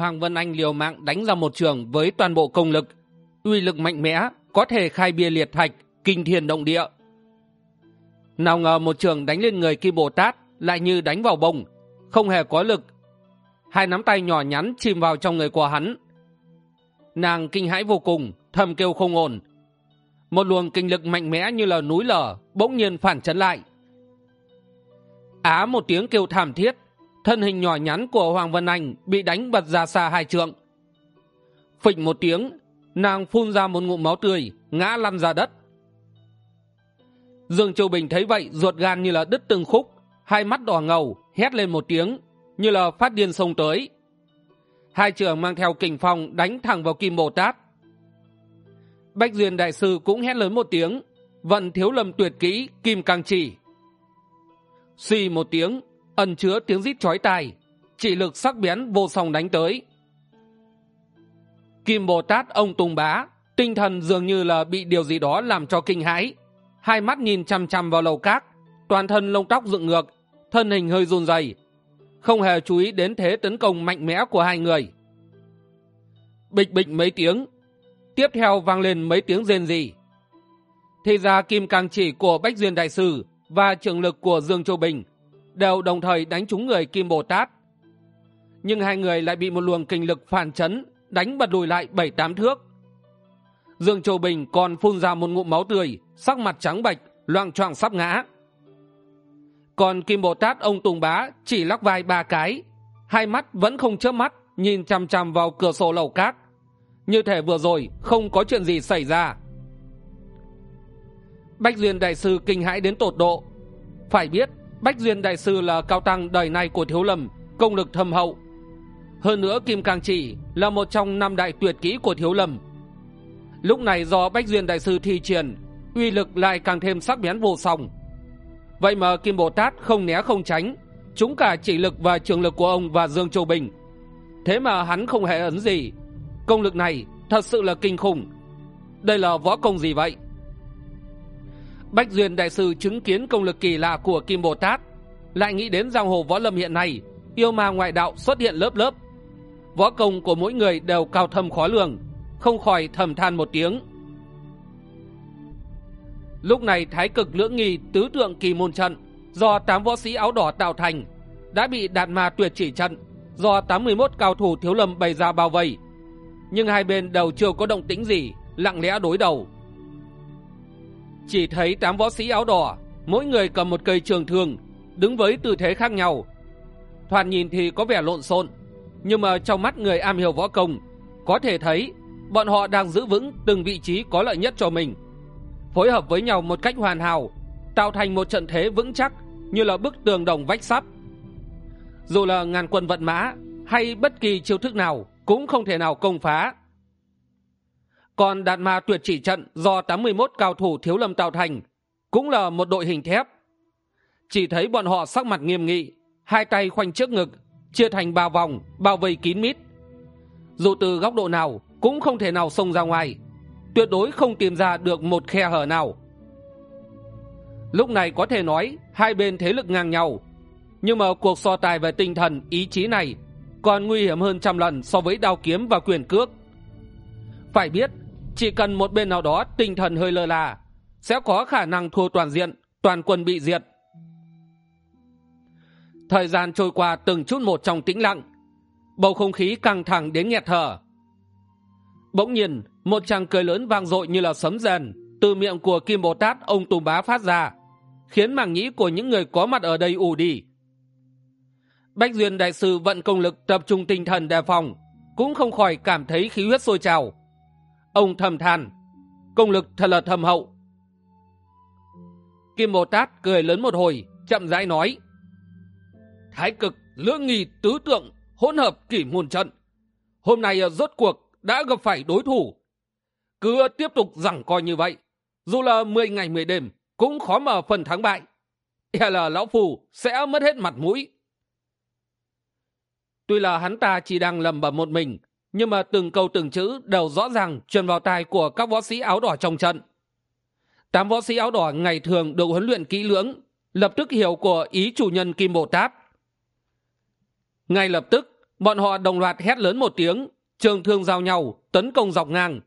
hoàng vân anh liều mạng đánh ra một trường với toàn bộ công lực. Uy lực mạnh mẽ, có thể khai bia liệt thạch kinh thiên động địa. Nào ngờ một trường đánh lên người kim bồ tát lại như đánh vào bông không hề có lực. Hai nắm tay nhỏ nhắn chìm vào trong người của hắn. Nàng kinh hãi vô cùng, thầm kêu không ổn. Một luồng kinh lực mạnh mẽ như là núi lở bỗng nhiên phản chấn lại. Á một tiếng kêu thảm thiết thân hình nhỏ nhắn của hoàng vân anh bị đánh bật ra xa hai trượng. Phịch một tiếng, nàng phun ra một ngụm máu tươi, ngã lăn ra đất. Dương châu bình thấy vậy, ruột gan như là đứt từng khúc, hai mắt đỏ ngầu, hét lên một tiếng, như là phát điên xông tới. Hai trưởng mang theo kình phong đánh thẳng vào kim bồ tát. Bách duyên đại sư cũng hét lớn một tiếng, vận thiếu lầm tuyệt kỹ, kim càng chỉ. Suy một tiếng ẩn chứa tiếng rít chói tai, chỉ lực sắc bén vô song đánh tới. Kim bồ tát ông tùng bá, tinh thần dường như là bị điều gì đó làm cho kinh hãi. Hai mắt nhìn chằm chằm vào lầu cát, toàn thân lông tóc dựng ngược, thân hình hơi run rẩy. Không hề chú ý đến thế tấn công mạnh mẽ của hai người. Bịch bịch mấy tiếng, tiếp theo vang lên mấy tiếng rên rỉ. Thì ra kim càng chỉ của bách duyên đại sư và trường lực của dương châu bình đều đồng thời đánh trúng người kim bồ tát. Nhưng hai người lại bị một luồng kinh lực phản chấn, đánh bật lùi lại bảy tám thước. Dương châu bình còn phun ra một ngụm máu tươi, sắc mặt trắng bệch, loang choang sắp ngã. Còn kim bồ tát ông tùng bá chỉ lắc vai ba cái, hai mắt vẫn không chớp mắt, nhìn chằm chằm vào cửa sổ lầu cát như thể vừa rồi không có chuyện gì xảy ra. Bách duyên đại sư kinh hãi đến tột độ. Phải biết bách duyên đại sư là cao tăng đời này của thiếu lâm, công lực thâm hậu. Hơn nữa kim cang chỉ là một trong năm đại tuyệt kỹ của thiếu lâm. Lúc này do bách duyên đại sư thi triển, uy lực lại càng thêm sắc bén vô song. Vậy mà kim bồ tát không né không tránh chúng cả chỉ lực và trường lực của ông và dương châu bình. Thế mà hắn không hề ấn gì. Công lực này thật sự là kinh khủng. Đây là võ công gì vậy? Bách duyên đại sư chứng kiến công lực kỳ lạ của kim bồ tát, lại nghĩ đến giang hồ võ lâm hiện nay, yêu ma ngoại đạo xuất hiện lớp lớp. Võ công của mỗi người đều cao thâm khó lường, không khỏi thầm than một tiếng. Lúc này thái cực lưỡng nghi tứ tượng kỳ môn trận do tám võ sĩ áo đỏ tạo thành đã bị đạt ma tuyệt chỉ trận do tám mươi một cao thủ thiếu lâm bày ra bao vây. Nhưng hai bên đều chưa có động tĩnh gì, lặng lẽ đối đầu chỉ thấy tám võ sĩ áo đỏ, mỗi người cầm một cây trường thương, đứng với tư thế khác nhau. Thoạt nhìn thì có vẻ lộn xộn, nhưng mà trong mắt người am hiểu võ công, có thể thấy bọn họ đang giữ vững từng vị trí có lợi nhất cho mình. Phối hợp với nhau một cách hoàn hảo, tạo thành một trận thế vững chắc như là bức tường đồng vách sắt dù là ngàn quân vận mã hay bất kỳ chiêu thức nào cũng không thể nào công phá còn đạn ma tuyệt chỉ trận do tám mươi một cao thủ thiếu lâm tạo thành, cũng là một đội hình thép. Chỉ thấy bọn họ sắc mặt nghiêm nghị, hai tay khoanh trước ngực, chia thành ba vòng, bao vây kín mít. Dù từ góc độ nào cũng không thể nào xông ra ngoài, tuyệt đối không tìm ra được một khe hở nào. Lúc này có thể nói hai bên thế lực ngang nhau, nhưng mà cuộc so tài về tinh thần, ý chí này còn nguy hiểm hơn trăm lần so với đao kiếm và quyền cước. Phải biết chỉ cần một bên nào đó tinh thần hơi lơ là sẽ có khả năng thua toàn diện, toàn quân bị diệt. Thời gian trôi qua từng chút một trong tĩnh lặng, bầu không khí căng thẳng đến nghẹt thở. Bỗng nhiên, một tràng cười lớn vang dội như là sấm rền từ miệng của kim bồ tát ông tùng bá phát ra, khiến màng nhĩ của những người có mặt ở đây ù đi. Bách duyên đại sư vận công lực tập trung tinh thần đề phòng, cũng không khỏi cảm thấy khí huyết sôi trào ông thầm than, công lực thật là thầm hậu. Kim bồ tát cười lớn một hồi, chậm rãi nói, thái cực lưỡng nghi tứ tượng hỗn hợp kỷ môn trận. Hôm nay ờ, rốt cuộc đã gặp phải đối thủ. Cứ ờ, tiếp tục rằng coi như vậy, dù là mười ngày mười đêm cũng khó mở phần thắng bại. E là lão phù sẽ mất hết mặt mũi. Tuy là hắn ta chỉ đang lầm bầm một mình nhưng mà từng câu từng chữ đều rõ ràng truyền vào tai của các võ sĩ áo đỏ trong trận. Tám võ sĩ áo đỏ ngày thường được huấn luyện kỹ lưỡng, lập tức hiểu của ý chủ nhân kim bồ tát. Ngay lập tức, bọn họ đồng loạt hét lớn một tiếng, trường thương giao nhau, tấn công dọc ngang,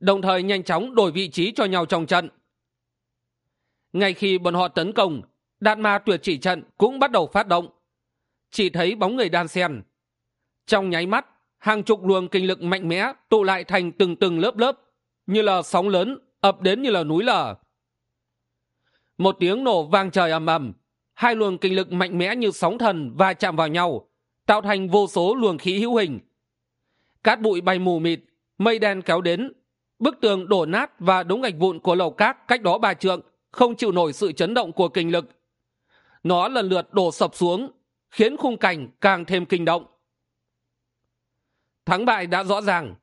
đồng thời nhanh chóng đổi vị trí cho nhau trong trận. Ngay khi bọn họ tấn công đạn ma tuyệt chỉ trận cũng bắt đầu phát động. Chỉ thấy bóng người đan sen trong nháy mắt hàng chục luồng kinh lực mạnh mẽ tụ lại thành từng từng lớp lớp, như là sóng lớn, ập đến như là núi lở. Một tiếng nổ vang trời ầm ầm. Hai luồng kinh lực mạnh mẽ như sóng thần va chạm vào nhau, tạo thành vô số luồng khí hữu hình. Cát bụi bay mù mịt, mây đen kéo đến. Bức tường đổ nát và đống gạch vụn của lầu cát cách đó ba trượng, không chịu nổi sự chấn động của kinh lực. Nó lần lượt đổ sập xuống, khiến khung cảnh càng thêm kinh động thắng bại đã rõ ràng.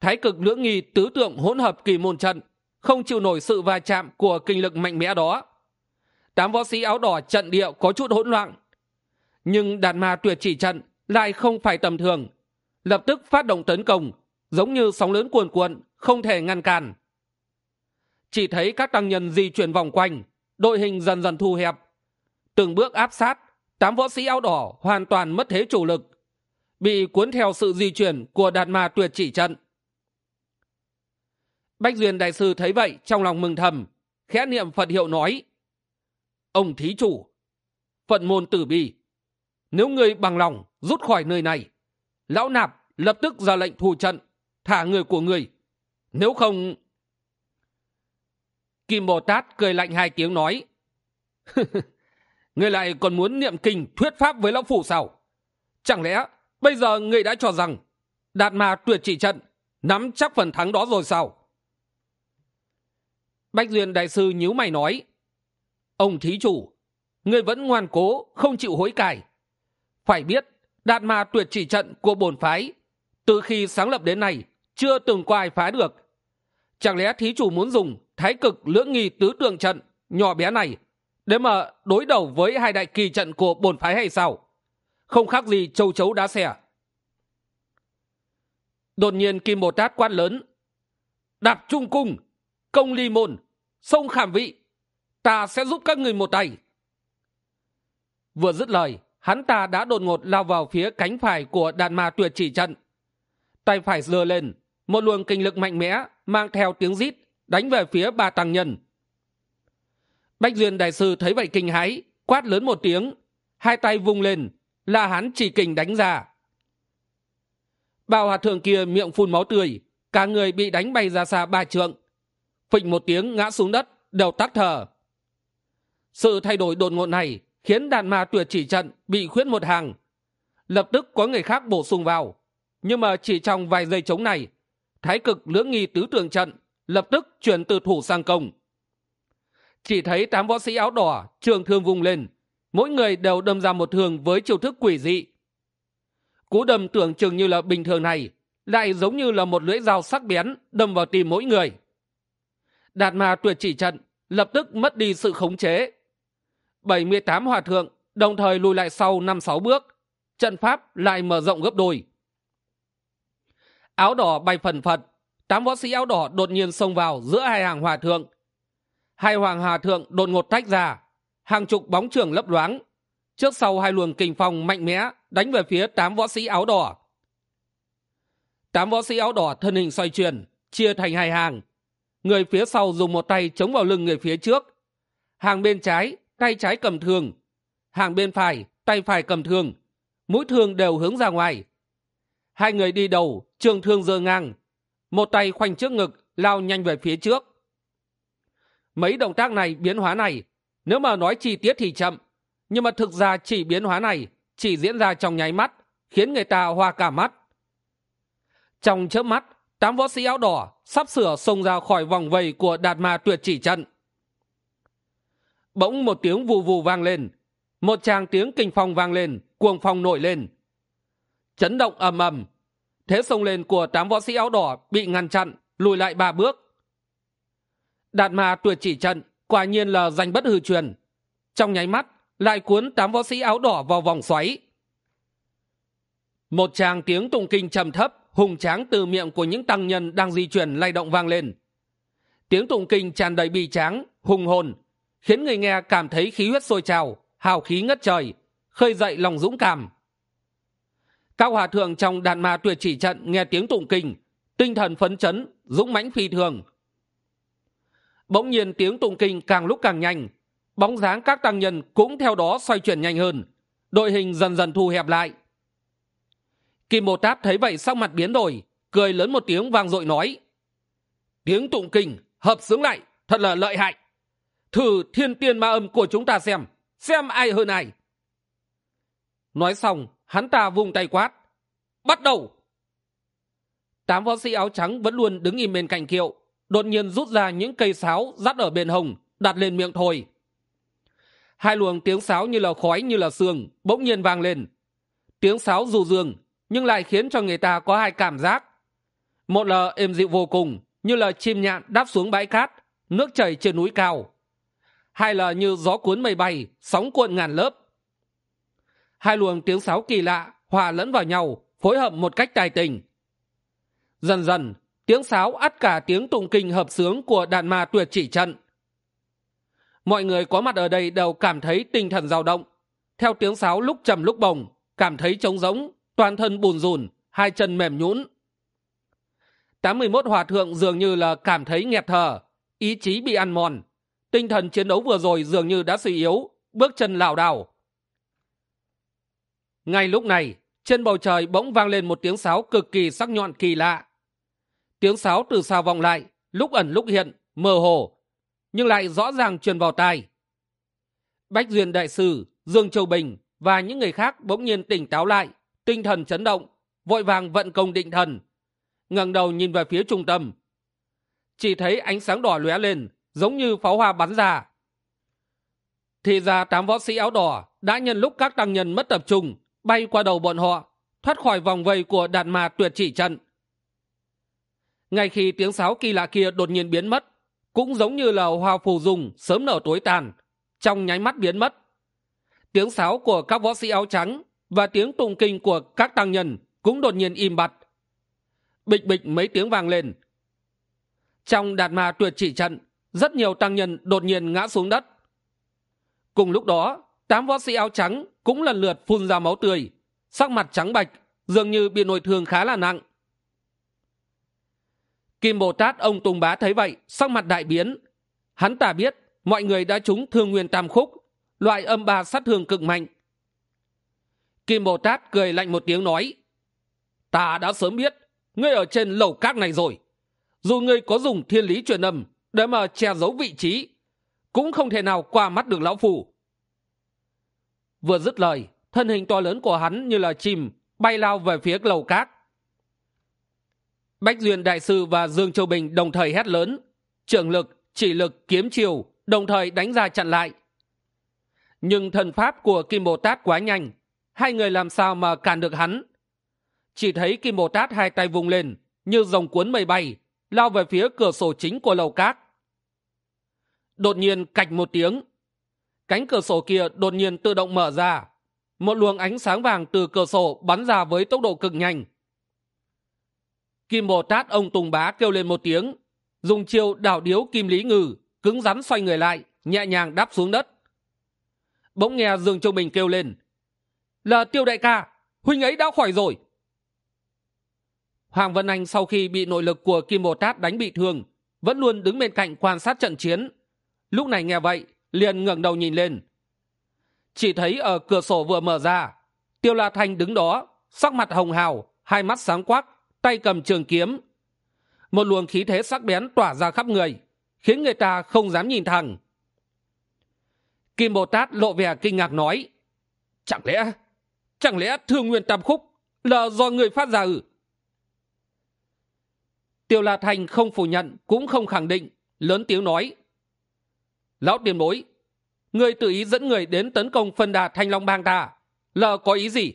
Thái cực lưỡng nghi tứ tượng hỗn hợp kỳ môn trận, không chịu nổi sự va chạm của kinh lực mạnh mẽ đó. Tám võ sĩ áo đỏ trận địa có chút hỗn loạn, nhưng đàn ma tuyệt chỉ trận lại không phải tầm thường, lập tức phát động tấn công, giống như sóng lớn cuồn cuộn, không thể ngăn cản. Chỉ thấy các tăng nhân di chuyển vòng quanh, đội hình dần dần thu hẹp. Từng bước áp sát, tám võ sĩ áo đỏ hoàn toàn mất thế chủ lực bị cuốn theo sự di chuyển của đạt ma tuyệt chỉ trận. Bách duyên đại sư thấy vậy, trong lòng mừng thầm, khẽ niệm phật hiệu nói, ông thí chủ phận môn tử bi, nếu ngươi bằng lòng rút khỏi nơi này, lão nạp lập tức ra lệnh thù trận, thả người của người nếu không kim bồ tát cười lạnh hai tiếng nói người lại còn muốn niệm kinh thuyết pháp với lão phủ sao? Chẳng lẽ bây giờ người đã cho rằng đạt ma tuyệt chỉ trận, nắm chắc phần thắng đó rồi sao? Bách duyên đại sư nhíu mày nói, ông thí chủ người vẫn ngoan cố, không chịu hối cải. Phải biết, đạt ma tuyệt chỉ trận của bổn phái từ khi sáng lập đến nay chưa từng có ai phá được. Chẳng lẽ thí chủ muốn dùng thái cực lưỡng nghi tứ tượng trận nhỏ bé này để mà đối đầu với hai đại kỳ trận của bổn phái hay sao? Không khác gì châu chấu đá xe. Đột nhiên kim bồ tát quát lớn, đạp trung cung, công ly môn, sông khảm vị, ta sẽ giúp các người một tay. Vừa dứt lời, hắn ta đã đột ngột lao vào phía cánh phải của đàn ma tuyệt chỉ trận. Tay phải giơ lên, một luồng kinh lực mạnh mẽ mang theo tiếng rít đánh về phía ba tăng nhân. Bách duyên đại sư thấy vậy kinh hãi, quát lớn một tiếng, hai tay vung lên là hắn chỉ kình đánh ra. Bào hòa thượng kia miệng phun máu tươi, cả người bị đánh bay ra xa ba trượng. Phịch một tiếng ngã xuống đất đều tắc thở sự thay đổi đột ngột này khiến đàn ma tuyệt chỉ trận bị khuyết một hàng. Lập tức có người khác bổ sung vào, nhưng mà chỉ trong vài giây trống này, thái cực lưỡng nghi tứ tường trận lập tức chuyển từ thủ sang công. Chỉ thấy tám võ sĩ áo đỏ trường thương vùng lên mỗi người đều đâm ra một thường với chiêu thức quỷ dị. Cú đâm tưởng chừng như là bình thường này, lại giống như là một lưỡi dao sắc bén đâm vào tim mỗi người. Đạt ma tuyệt chỉ trận, lập tức mất đi sự khống chế. Bảy mươi tám hòa thượng, đồng thời lùi lại sau năm sáu bước, trận pháp lại mở rộng gấp đôi. Áo đỏ bay phần phật, tám võ sĩ áo đỏ đột nhiên xông vào giữa hai hàng hòa thượng. Hai hoàng hòa thượng đột ngột tách ra hàng chục bóng trường lấp loáng. Trước sau hai luồng kình phong mạnh mẽ đánh về phía tám võ sĩ áo đỏ. Tám võ sĩ áo đỏ thân hình xoay chuyển, chia thành hai hàng. Người phía sau dùng một tay chống vào lưng người phía trước. Hàng bên trái, tay trái cầm thương. Hàng bên phải, tay phải cầm thương. Mũi thương đều hướng ra ngoài. Hai người đi đầu, trường thương giơ ngang. Một tay khoanh trước ngực, lao nhanh về phía trước. Mấy động tác này, biến hóa này nếu mà nói chi tiết thì chậm, nhưng mà thực ra chỉ biến hóa này chỉ diễn ra trong nháy mắt, khiến người ta hoa cả mắt. Trong chớp mắt, tám võ sĩ áo đỏ sắp sửa xông ra khỏi vòng vây của đạt ma tuyệt chỉ trận. Bỗng một tiếng vù vù vang lên, một tràng tiếng kinh phong vang lên, cuồng phong nổi lên. Chấn động ầm ầm, thế xông lên của tám võ sĩ áo đỏ bị ngăn chặn, lùi lại ba bước. Đạt ma tuyệt chỉ trận quả nhiên là danh bất hư truyền. Trong nháy mắt, lại cuốn tám võ sĩ áo đỏ vào vòng xoáy. Một tràng tiếng tụng kinh trầm thấp, hùng tráng từ miệng của những tăng nhân đang di chuyển lay động vang lên. Tiếng tụng kinh tràn đầy bi tráng, hùng hồn, khiến người nghe cảm thấy khí huyết sôi trào, hào khí ngất trời, khơi dậy lòng dũng cảm. Các hòa thượng trong đàn ma tuyệt chỉ trận nghe tiếng tụng kinh, tinh thần phấn chấn, dũng mãnh phi thường bỗng nhiên tiếng tụng kinh càng lúc càng nhanh. Bóng dáng các tăng nhân cũng theo đó xoay chuyển nhanh hơn. Đội hình dần dần thu hẹp lại. Kim bồ tát thấy vậy sắc mặt biến đổi, cười lớn một tiếng vang dội nói, tiếng tụng kinh hợp xướng lại, thật là lợi hại. Thử thiên tiên ma âm của chúng ta xem xem ai hơn ai. Nói xong, hắn ta vung tay quát, bắt đầu! Tám võ sĩ áo trắng vẫn luôn đứng im bên cạnh kiệu đột nhiên rút ra những cây sáo dắt ở bên hồng, đặt lên miệng thôi. Hai luồng tiếng sáo như là khói như là sương bỗng nhiên vang lên. Tiếng sáo dù dương, nhưng lại khiến cho người ta có hai cảm giác. Một là êm dịu vô cùng, như là chim nhạn đáp xuống bãi cát, nước chảy trên núi cao. Hai là như gió cuốn mây bay, sóng cuộn ngàn lớp. Hai luồng tiếng sáo kỳ lạ hòa lẫn vào nhau, phối hợp một cách tài tình. Dần dần tiếng sáo ắt cả tiếng tụng kinh hợp sướng của đàn ma tuyệt chỉ trận. Mọi người có mặt ở đây đều cảm thấy tinh thần dao động. Theo tiếng sáo lúc trầm lúc bồng, cảm thấy trống rỗng, toàn thân bùn rùn, hai chân mềm nhũn. Tám mươi mốt hòa thượng dường như là cảm thấy nghẹt thở, ý chí bị ăn mòn. Tinh thần chiến đấu vừa rồi dường như đã suy yếu, bước chân lảo đảo. Ngay lúc này, trên bầu trời bỗng vang lên một tiếng sáo cực kỳ sắc nhọn kỳ lạ tiếng sáo từ xa vọng lại, lúc ẩn lúc hiện, mơ hồ, nhưng lại rõ ràng truyền vào tai. Bách duyên đại sư, dương châu bình và những người khác bỗng nhiên tỉnh táo lại, tinh thần chấn động, vội vàng vận công định thần, ngẩng đầu nhìn về phía trung tâm. Chỉ thấy ánh sáng đỏ lóe lên, giống như pháo hoa bắn ra. Thì ra tám võ sĩ áo đỏ đã nhân lúc các tăng nhân mất tập trung, bay qua đầu bọn họ, thoát khỏi vòng vây của đạn ma tuyệt chỉ trận ngay khi tiếng sáo kỳ lạ kia đột nhiên biến mất, cũng giống như là hoa phù dùng sớm nở tối tàn, trong nháy mắt biến mất. Tiếng sáo của các võ sĩ áo trắng và tiếng tụng kinh của các tăng nhân cũng đột nhiên im bặt. Bịch bịch mấy tiếng vang lên. Trong đạt ma tuyệt chỉ trận, rất nhiều tăng nhân đột nhiên ngã xuống đất. Cùng lúc đó, tám võ sĩ áo trắng cũng lần lượt phun ra máu tươi, sắc mặt trắng bạch, dường như bị nội thương khá là nặng kim bồ tát ông tùng bá thấy vậy, sắc mặt đại biến. Hắn ta biết, mọi người đã trúng thương nguyên tam khúc, loại âm ba sát thương cực mạnh. Kim bồ tát cười lạnh một tiếng nói, ta đã sớm biết, ngươi ở trên lầu cát này rồi. Dù ngươi có dùng thiên lý truyền âm để mà che giấu vị trí, cũng không thể nào qua mắt được lão phù. Vừa dứt lời, thân hình to lớn của hắn như là chìm bay lao về phía lầu cát bách duyên đại sư và dương châu bình đồng thời hét lớn. Trưởng lực, chỉ lực, kiếm chiều, đồng thời đánh ra chặn lại. Nhưng thần pháp của kim bồ tát quá nhanh. Hai người làm sao mà cản được hắn? Chỉ thấy kim bồ tát hai tay vung lên, như dòng cuốn mây bay, lao về phía cửa sổ chính của lầu cát đột nhiên cạch một tiếng. Cánh cửa sổ kia đột nhiên tự động mở ra. Một luồng ánh sáng vàng từ cửa sổ bắn ra với tốc độ cực nhanh kim bồ tát ông tùng bá kêu lên một tiếng. Dùng chiêu đảo điếu kim lý ngừ, cứng rắn xoay người lại, nhẹ nhàng đáp xuống đất. Bỗng nghe dương châu bình kêu lên. Là tiêu đại ca, huynh ấy đã khỏi rồi. Hoàng vân anh sau khi bị nội lực của kim bồ tát đánh bị thương, vẫn luôn đứng bên cạnh quan sát trận chiến. Lúc này nghe vậy, liền ngẩng đầu nhìn lên. Chỉ thấy ở cửa sổ vừa mở ra, tiêu la thanh đứng đó, sắc mặt hồng hào, hai mắt sáng quắc tay cầm trường kiếm. Một luồng khí thế sắc bén tỏa ra khắp người, khiến người ta không dám nhìn thẳng. Kim bồ tát lộ vẻ kinh ngạc nói, chẳng lẽ chẳng lẽ thương nguyên tam khúc là do người phát ra ử tiêu la thành không phủ nhận, cũng không khẳng định, lớn tiếng nói, lão tiền bối, người tự ý dẫn người đến tấn công phân đà thanh long bang ta là có ý gì?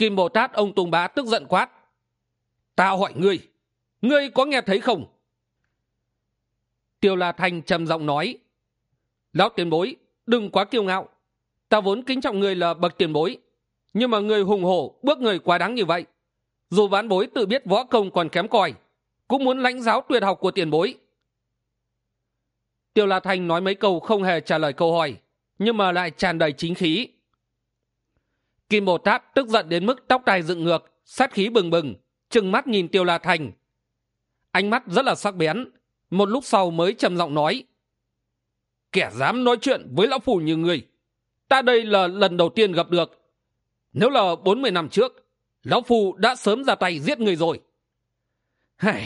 Kim bồ tát ông tùng bá tức giận quát. Ta hỏi ngươi ngươi có nghe thấy không? Tiêu la thanh trầm giọng nói. Lão tiền bối, đừng quá kiêu ngạo. Ta vốn kính trọng người là bậc tiền bối, nhưng mà người hùng hổ bước người quá đáng như vậy. Dù ván bối tự biết võ công còn kém cỏi, cũng muốn lãnh giáo tuyệt học của tiền bối. Tiêu la thanh nói mấy câu không hề trả lời câu hỏi, nhưng mà lại tràn đầy chính khí kim bồ tát tức giận đến mức tóc tai dựng ngược sát khí bừng bừng trừng mắt nhìn tiêu la thành. Ánh mắt rất là sắc bén một lúc sau mới trầm giọng nói kẻ dám nói chuyện với lão phù như người ta đây là lần đầu tiên gặp được. Nếu là bốn mươi năm trước lão phù đã sớm ra tay giết người rồi. Hây,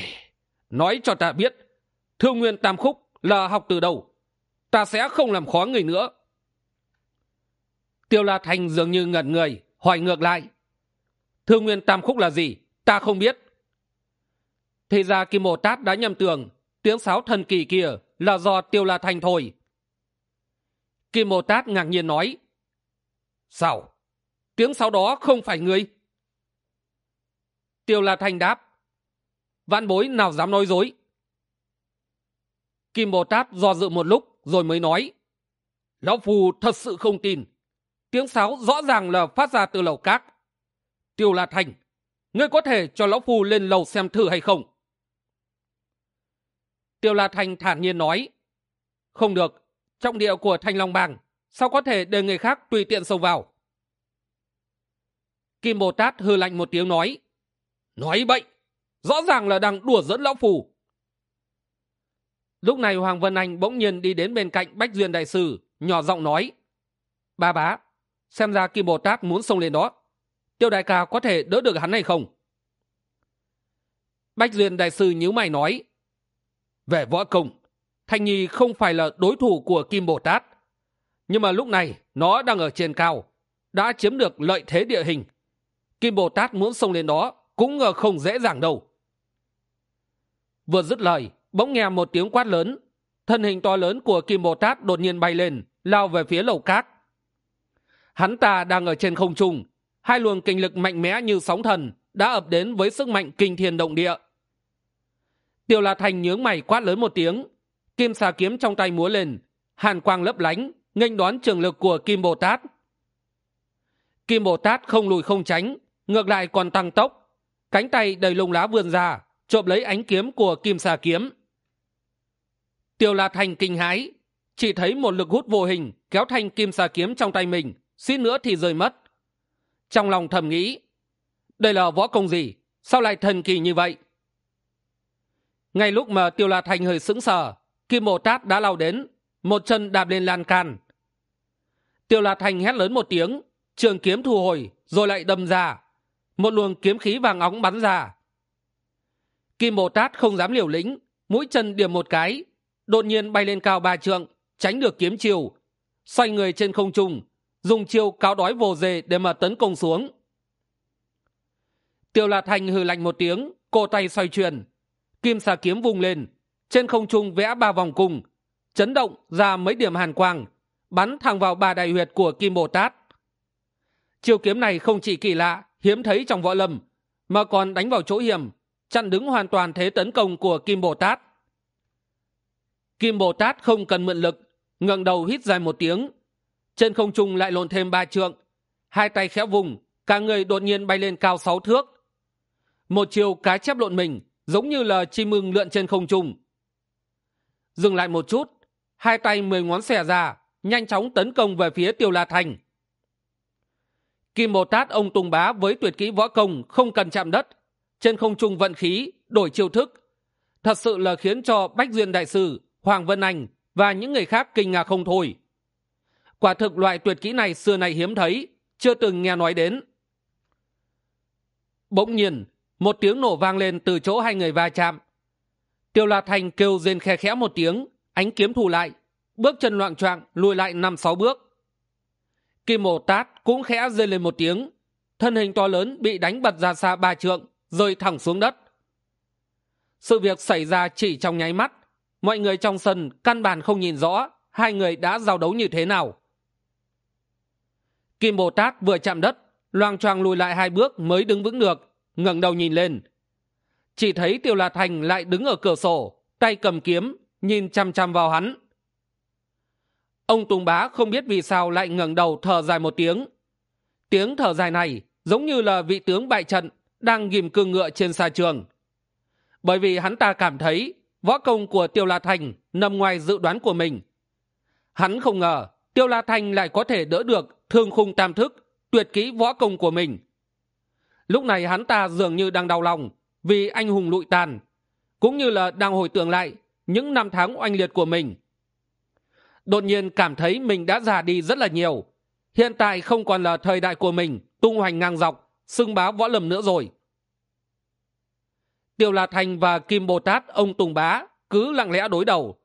nói cho ta biết thương nguyên tam khúc là học từ đầu, ta sẽ không làm khó người nữa tiêu la thành dường như ngẩn người, hỏi ngược lại. Thương nguyên tam khúc là gì? Ta không biết. Thì ra kim bồ tát đã nhầm tưởng, tiếng sáo thần kỳ kia là do tiêu la thành thôi. Kim bồ tát ngạc nhiên nói. Sao? Tiếng sáo đó không phải ngươi? Tiêu la thành đáp. Vạn bối nào dám nói dối? Kim bồ tát do dự một lúc rồi mới nói. Lão phù thật sự không tin tiếng sáo rõ ràng là phát ra từ lầu cát. Tiêu la thành ngươi có thể cho lão phù lên lầu xem thử hay không? Tiêu la thành thản nhiên nói, không được trong địa của thanh long bang sao có thể để người khác tùy tiện xông vào? Kim bồ tát hư lạnh một tiếng nói nói bậy, rõ ràng là đang đùa dẫn lão phù lúc này hoàng vân anh bỗng nhiên đi đến bên cạnh bách duyên đại sư, nhỏ giọng nói, ba bá xem ra kim bồ tát muốn xông lên đó. Tiêu đại ca có thể đỡ được hắn hay không? Bách duyên đại sư nhíu mày nói, về võ công, thanh nhi không phải là đối thủ của kim bồ tát. Nhưng mà lúc này, nó đang ở trên cao, đã chiếm được lợi thế địa hình. Kim bồ tát muốn xông lên đó cũng ngờ không dễ dàng đâu. Vừa dứt lời, bỗng nghe một tiếng quát lớn. Thân hình to lớn của kim bồ tát đột nhiên bay lên, lao về phía lầu cát hắn ta đang ở trên không trung. Hai luồng kinh lực mạnh mẽ như sóng thần đã ập đến với sức mạnh kinh thiên động địa. Tiêu la thành nhướng mày quát lớn một tiếng. Kim xà kiếm trong tay múa lên. Hàn quang lấp lánh, nghênh đón trường lực của kim bồ tát. Kim bồ tát không lùi không tránh, ngược lại còn tăng tốc. Cánh tay đầy lông lá vươn ra, trộm lấy ánh kiếm của kim xà kiếm. Tiêu la thành kinh hãi, chỉ thấy một lực hút vô hình kéo thanh kim xà kiếm trong tay mình suýt nữa thì rơi mất. Trong lòng thầm nghĩ, đây là võ công gì? Sao lại thần kỳ như vậy? Ngay lúc mà tiêu la thành hơi sững sờ, kim bồ tát đã lao đến, một chân đạp lên lan can. Tiêu la thành hét lớn một tiếng, trường kiếm thu hồi, rồi lại đâm ra. Một luồng kiếm khí vàng óng bắn ra. Kim bồ tát không dám liều lĩnh, mũi chân điểm một cái, đột nhiên bay lên cao ba trượng, tránh được kiếm chiều xoay người trên không trung dùng chiêu cáo đói vồ dề để mà tấn công xuống. Tiêu la thành hừ lạnh một tiếng, cổ tay xoay chuyển, kim xà kiếm vùng lên, trên không trung vẽ ba vòng cung, chấn động ra mấy điểm hàn quang, bắn thẳng vào ba đại huyệt của kim bồ tát. Chiêu kiếm này không chỉ kỳ lạ, hiếm thấy trong võ lâm, mà còn đánh vào chỗ hiểm, chặn đứng hoàn toàn thế tấn công của kim bồ tát. Kim bồ tát không cần mượn lực, ngẩng đầu hít dài một tiếng trên không trung lại lộn thêm ba trượng. Hai tay khẽ vùng, cả người đột nhiên bay lên cao sáu thước. Một chiều cá chép lộn mình, giống như là chim ưng lượn trên không trung. Dừng lại một chút, hai tay mười ngón xẻ ra, nhanh chóng tấn công về phía tiêu la thành. Kim bồ tát ông tùng bá với tuyệt kỹ võ công không cần chạm đất, trên không trung vận khí, đổi chiêu thức. Thật sự là khiến cho bách duyên đại sư, hoàng vân anh và những người khác kinh ngạc không thôi quả thực loại tuyệt kỹ này xưa nay hiếm thấy, chưa từng nghe nói đến. Bỗng nhiên, một tiếng nổ vang lên từ chỗ hai người va chạm. Tiêu la thành kêu rên khe khẽ một tiếng, ánh kiếm thù lại, bước chân loạn choạng, lùi lại năm sáu bước. Kim mổ tát cũng khẽ rên lên một tiếng, thân hình to lớn bị đánh bật ra xa ba trượng, rơi thẳng xuống đất. Sự việc xảy ra chỉ trong nháy mắt, mọi người trong sân căn bản không nhìn rõ hai người đã giao đấu như thế nào kim bồ tát vừa chạm đất, loang choang lùi lại hai bước mới đứng vững được, ngẩng đầu nhìn lên. Chỉ thấy tiêu la thành lại đứng ở cửa sổ, tay cầm kiếm, nhìn chăm chăm vào hắn. Ông tùng bá không biết vì sao lại ngẩng đầu thở dài một tiếng. Tiếng thở dài này giống như là vị tướng bại trận đang ghìm cương ngựa trên xa trường. Bởi vì hắn ta cảm thấy võ công của tiêu la thành nằm ngoài dự đoán của mình. Hắn không ngờ tiêu la thành lại có thể đỡ được thương khung tam thức, tuyệt kỹ võ công của mình. Lúc này hắn ta dường như đang đau lòng vì anh hùng lụi tàn, cũng như là đang hồi tưởng lại những năm tháng oanh liệt của mình. Đột nhiên cảm thấy mình đã già đi rất là nhiều. Hiện tại không còn là thời đại của mình, tung hoành ngang dọc, xưng bá võ lâm nữa rồi. Tiêu la thành và kim bồ tát, ông tùng bá, cứ lặng lẽ đối đầu.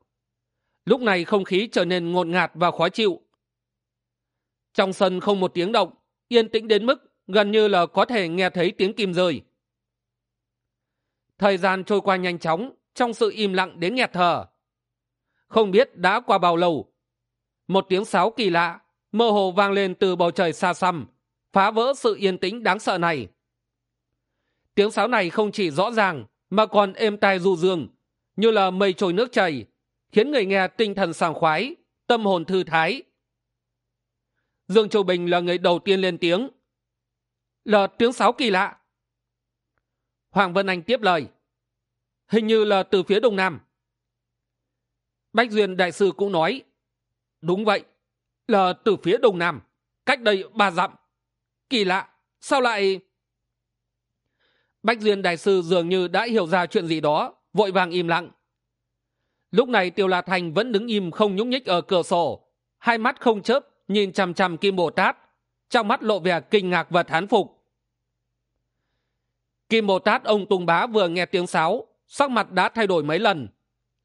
Lúc này không khí trở nên ngột ngạt và khó chịu trong sân không một tiếng động, yên tĩnh đến mức gần như là có thể nghe thấy tiếng kim rơi. Thời gian trôi qua nhanh chóng, trong sự im lặng đến nghẹt thở. Không biết đã qua bao lâu, một tiếng sáo kỳ lạ, mơ hồ vang lên từ bầu trời xa xăm, phá vỡ sự yên tĩnh đáng sợ này. Tiếng sáo này không chỉ rõ ràng, mà còn êm tai du dương, như là mây trôi nước chảy, khiến người nghe tinh thần sảng khoái, tâm hồn thư thái dương châu bình là người đầu tiên lên tiếng. Là tiếng sáo kỳ lạ. Hoàng vân anh tiếp lời. Hình như là từ phía đông nam. Bách duyên đại sư cũng nói, đúng vậy, là từ phía đông nam. Cách đây ba dặm. Kỳ lạ, sao lại bách duyên đại sư dường như đã hiểu ra chuyện gì đó, vội vàng im lặng. Lúc này tiêu la thành vẫn đứng im không nhúc nhích ở cửa sổ, hai mắt không chớp nhìn chằm chằm kim bồ tát, trong mắt lộ vẻ kinh ngạc và thán phục. Kim bồ tát ông tùng bá vừa nghe tiếng sáo, sắc mặt đã thay đổi mấy lần.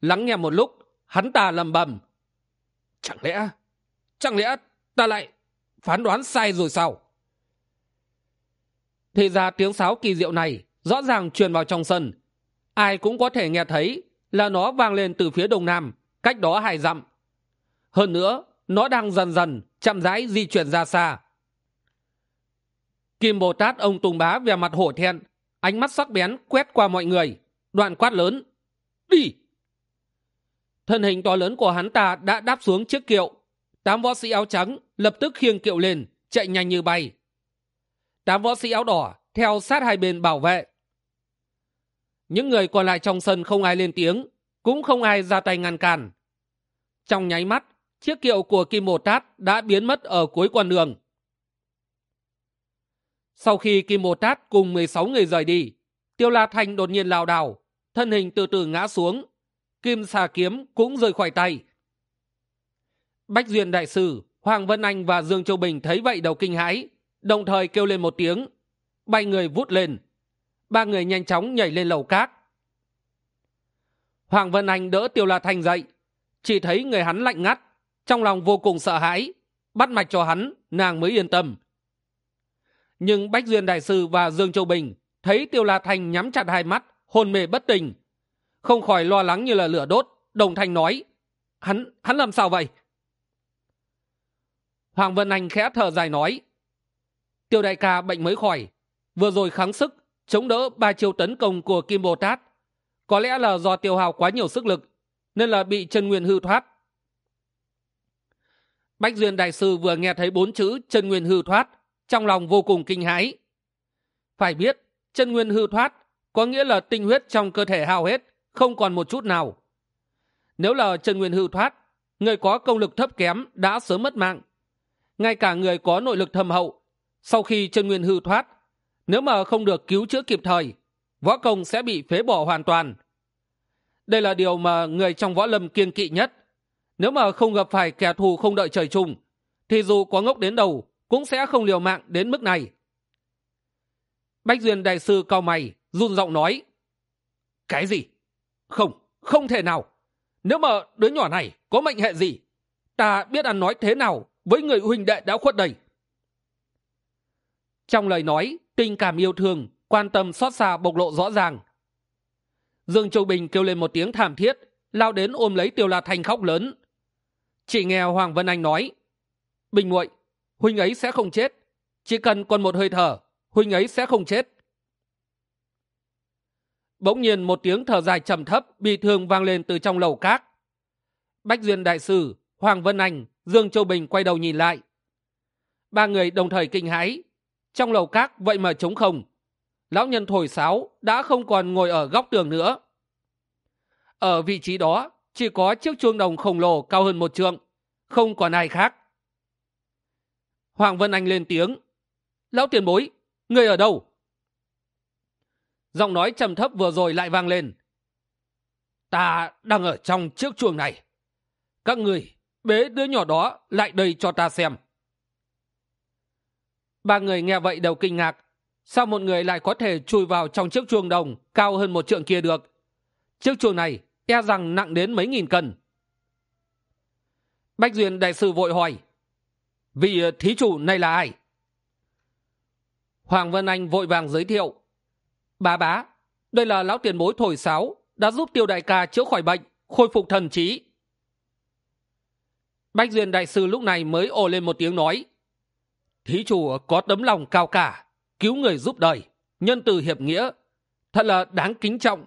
Lắng nghe một lúc, hắn ta lầm bầm. Chẳng lẽ chẳng lẽ ta lại phán đoán sai rồi sao? Thì ra tiếng sáo kỳ diệu này rõ ràng truyền vào trong sân. Ai cũng có thể nghe thấy là nó vang lên từ phía đông nam, cách đó hai dặm. Hơn nữa nó đang dần dần, chậm rãi di chuyển ra xa. Kim bồ tát ông tùng bá về mặt hổ thẹn, ánh mắt sắc bén quét qua mọi người, đoạn quát lớn, đi! Thân hình to lớn của hắn ta đã đáp xuống chiếc kiệu. Tám võ sĩ áo trắng lập tức khiêng kiệu lên, chạy nhanh như bay. Tám võ sĩ áo đỏ theo sát hai bên bảo vệ. Những người còn lại trong sân không ai lên tiếng, cũng không ai ra tay ngăn cản. Trong nháy mắt chiếc kiệu của kim bồ tát đã biến mất ở cuối con đường. Sau khi kim bồ tát cùng mười sáu người rời đi, tiêu la Thanh đột nhiên lảo đảo, thân hình từ từ ngã xuống, kim xà kiếm cũng rơi khỏi tay. Bách duyên đại sư, hoàng vân anh và dương châu bình thấy vậy đầu kinh hãi, đồng thời kêu lên một tiếng, bay người vút lên. Ba người nhanh chóng nhảy lên lầu cát. Hoàng vân anh đỡ tiêu la Thanh dậy, chỉ thấy người hắn lạnh ngắt trong lòng vô cùng sợ hãi, bắt mạch cho hắn, nàng mới yên tâm. Nhưng bách duyên đại sư và dương châu bình thấy tiêu la thành nhắm chặt hai mắt, hôn mê bất tỉnh, không khỏi lo lắng như là lửa đốt. Đồng thanh nói, hắn hắn làm sao vậy? Hoàng vân anh khẽ thở dài nói, tiêu đại ca bệnh mới khỏi, vừa rồi kháng sức, chống đỡ ba chiêu tấn công của kim bồ tát. Có lẽ là do tiêu hào quá nhiều sức lực, nên là bị chân nguyên hư thoát bách duyên đại sư vừa nghe thấy bốn chữ chân nguyên hư thoát, trong lòng vô cùng kinh hãi. Phải biết, chân nguyên hư thoát có nghĩa là tinh huyết trong cơ thể hao hết, không còn một chút nào. Nếu là chân nguyên hư thoát, người có công lực thấp kém đã sớm mất mạng. Ngay cả người có nội lực thâm hậu, sau khi chân nguyên hư thoát, nếu mà không được cứu chữa kịp thời, võ công sẽ bị phế bỏ hoàn toàn. Đây là điều mà người trong võ lâm kiên kỵ nhất nếu mà không gặp phải kẻ thù không đợi trời chung, thì dù có ngốc đến đầu cũng sẽ không liều mạng đến mức này. Bách duyên đại sư cao mày, run giọng nói, cái gì? Không không thể nào. Nếu mà đứa nhỏ này có mệnh hệ gì, ta biết ăn nói thế nào với người huynh đệ đã khuất đầy. Trong lời nói tình cảm yêu thương quan tâm xót xa bộc lộ rõ ràng. Dương châu bình kêu lên một tiếng thảm thiết, lao đến ôm lấy tiêu la thanh khóc lớn chỉ nghe hoàng vân anh nói. Bình muội, huynh ấy sẽ không chết. Chỉ cần còn một hơi thở, huynh ấy sẽ không chết. Bỗng nhiên một tiếng thở dài trầm thấp bị thương vang lên từ trong lầu cát bách duyên đại Sử hoàng vân anh, dương châu bình quay đầu nhìn lại. Ba người đồng thời kinh hãi. Trong lầu cát vậy mà trống không. Lão nhân thổi sáo đã không còn ngồi ở góc tường nữa. Ở vị trí đó chỉ có chiếc chuông đồng khổng lồ cao hơn một trượng, không còn ai khác. Hoàng vân anh lên tiếng, lão tiền bối, người ở đâu? Giọng nói trầm thấp vừa rồi lại vang lên, ta đang ở trong chiếc chuồng này. Các người bế đứa nhỏ đó lại đây cho ta xem. Ba người nghe vậy đều kinh ngạc, sao một người lại có thể chui vào trong chiếc chuồng đồng cao hơn một trượng kia được? Chiếc chuồng này e rằng nặng đến mấy nghìn cân. Bách duyên đại sư vội hỏi, vị ờ, thí chủ này là ai? Hoàng vân anh vội vàng giới thiệu bà bá, đây là lão tiền bối thổi sáo, đã giúp tiêu đại ca chữa khỏi bệnh, khôi phục thần trí. Bách duyên đại sư lúc này mới ồ lên một tiếng nói, thí chủ ờ, có tấm lòng cao cả, cứu người giúp đời, nhân từ hiệp nghĩa, thật là đáng kính trọng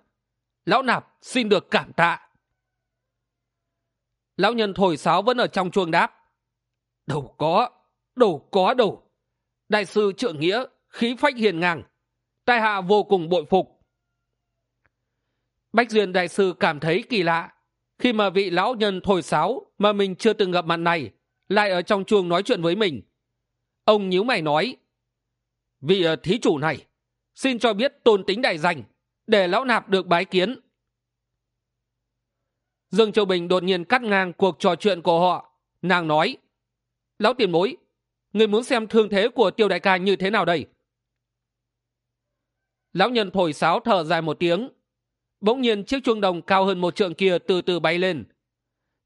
lão nạp xin được cảm tạ. Lão nhân thổi sáo vẫn ở trong chuông đáp. Đâu có đâu có đâu. Đại sư trượng nghĩa, khí phách hiền ngang. Tai hạ vô cùng bội phục. Bách duyên đại sư cảm thấy kỳ lạ. Khi mà vị lão nhân thổi sáo mà mình chưa từng gặp mặt này lại ở trong chuông nói chuyện với mình. Ông nhíu mày nói, vị ờ, thí chủ này, xin cho biết tôn tính đại danh để lão nạp được bái kiến. Dương châu bình đột nhiên cắt ngang cuộc trò chuyện của họ. Nàng nói, lão tiền bối, người muốn xem thương thế của tiêu đại ca như thế nào đây? Lão nhân thổi sáo thở dài một tiếng. Bỗng nhiên chiếc chuông đồng cao hơn một trượng kia từ từ bay lên.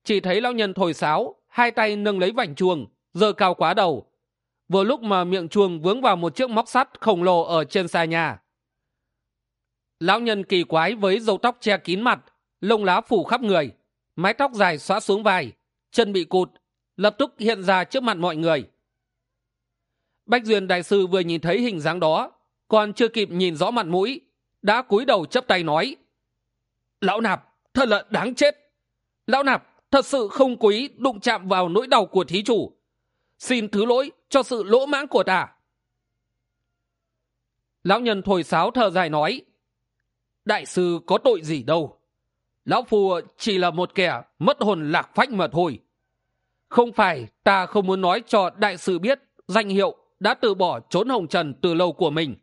Chỉ thấy lão nhân thổi sáo, hai tay nâng lấy vành chuông, giơ cao quá đầu. Vừa lúc mà miệng chuông vướng vào một chiếc móc sắt khổng lồ ở trên xa nhà lão nhân kỳ quái với dâu tóc che kín mặt, lông lá phủ khắp người, mái tóc dài xóa xuống vai, chân bị cụt, lập tức hiện ra trước mặt mọi người. Bách duyên đại sư vừa nhìn thấy hình dáng đó, còn chưa kịp nhìn rõ mặt mũi, đã cúi đầu chấp tay nói, lão nạp, thật là đáng chết. Lão nạp, thật sự không quý đụng chạm vào nỗi đau của thí chủ. Xin thứ lỗi cho sự lỗ mãng của ta. Lão nhân thổi sáo thở dài nói đại sư có tội gì đâu? Lão phu chỉ là một kẻ mất hồn lạc phách mà thôi. Không phải ta không muốn nói cho đại sư biết danh hiệu đã từ bỏ trốn hồng trần từ lâu của mình,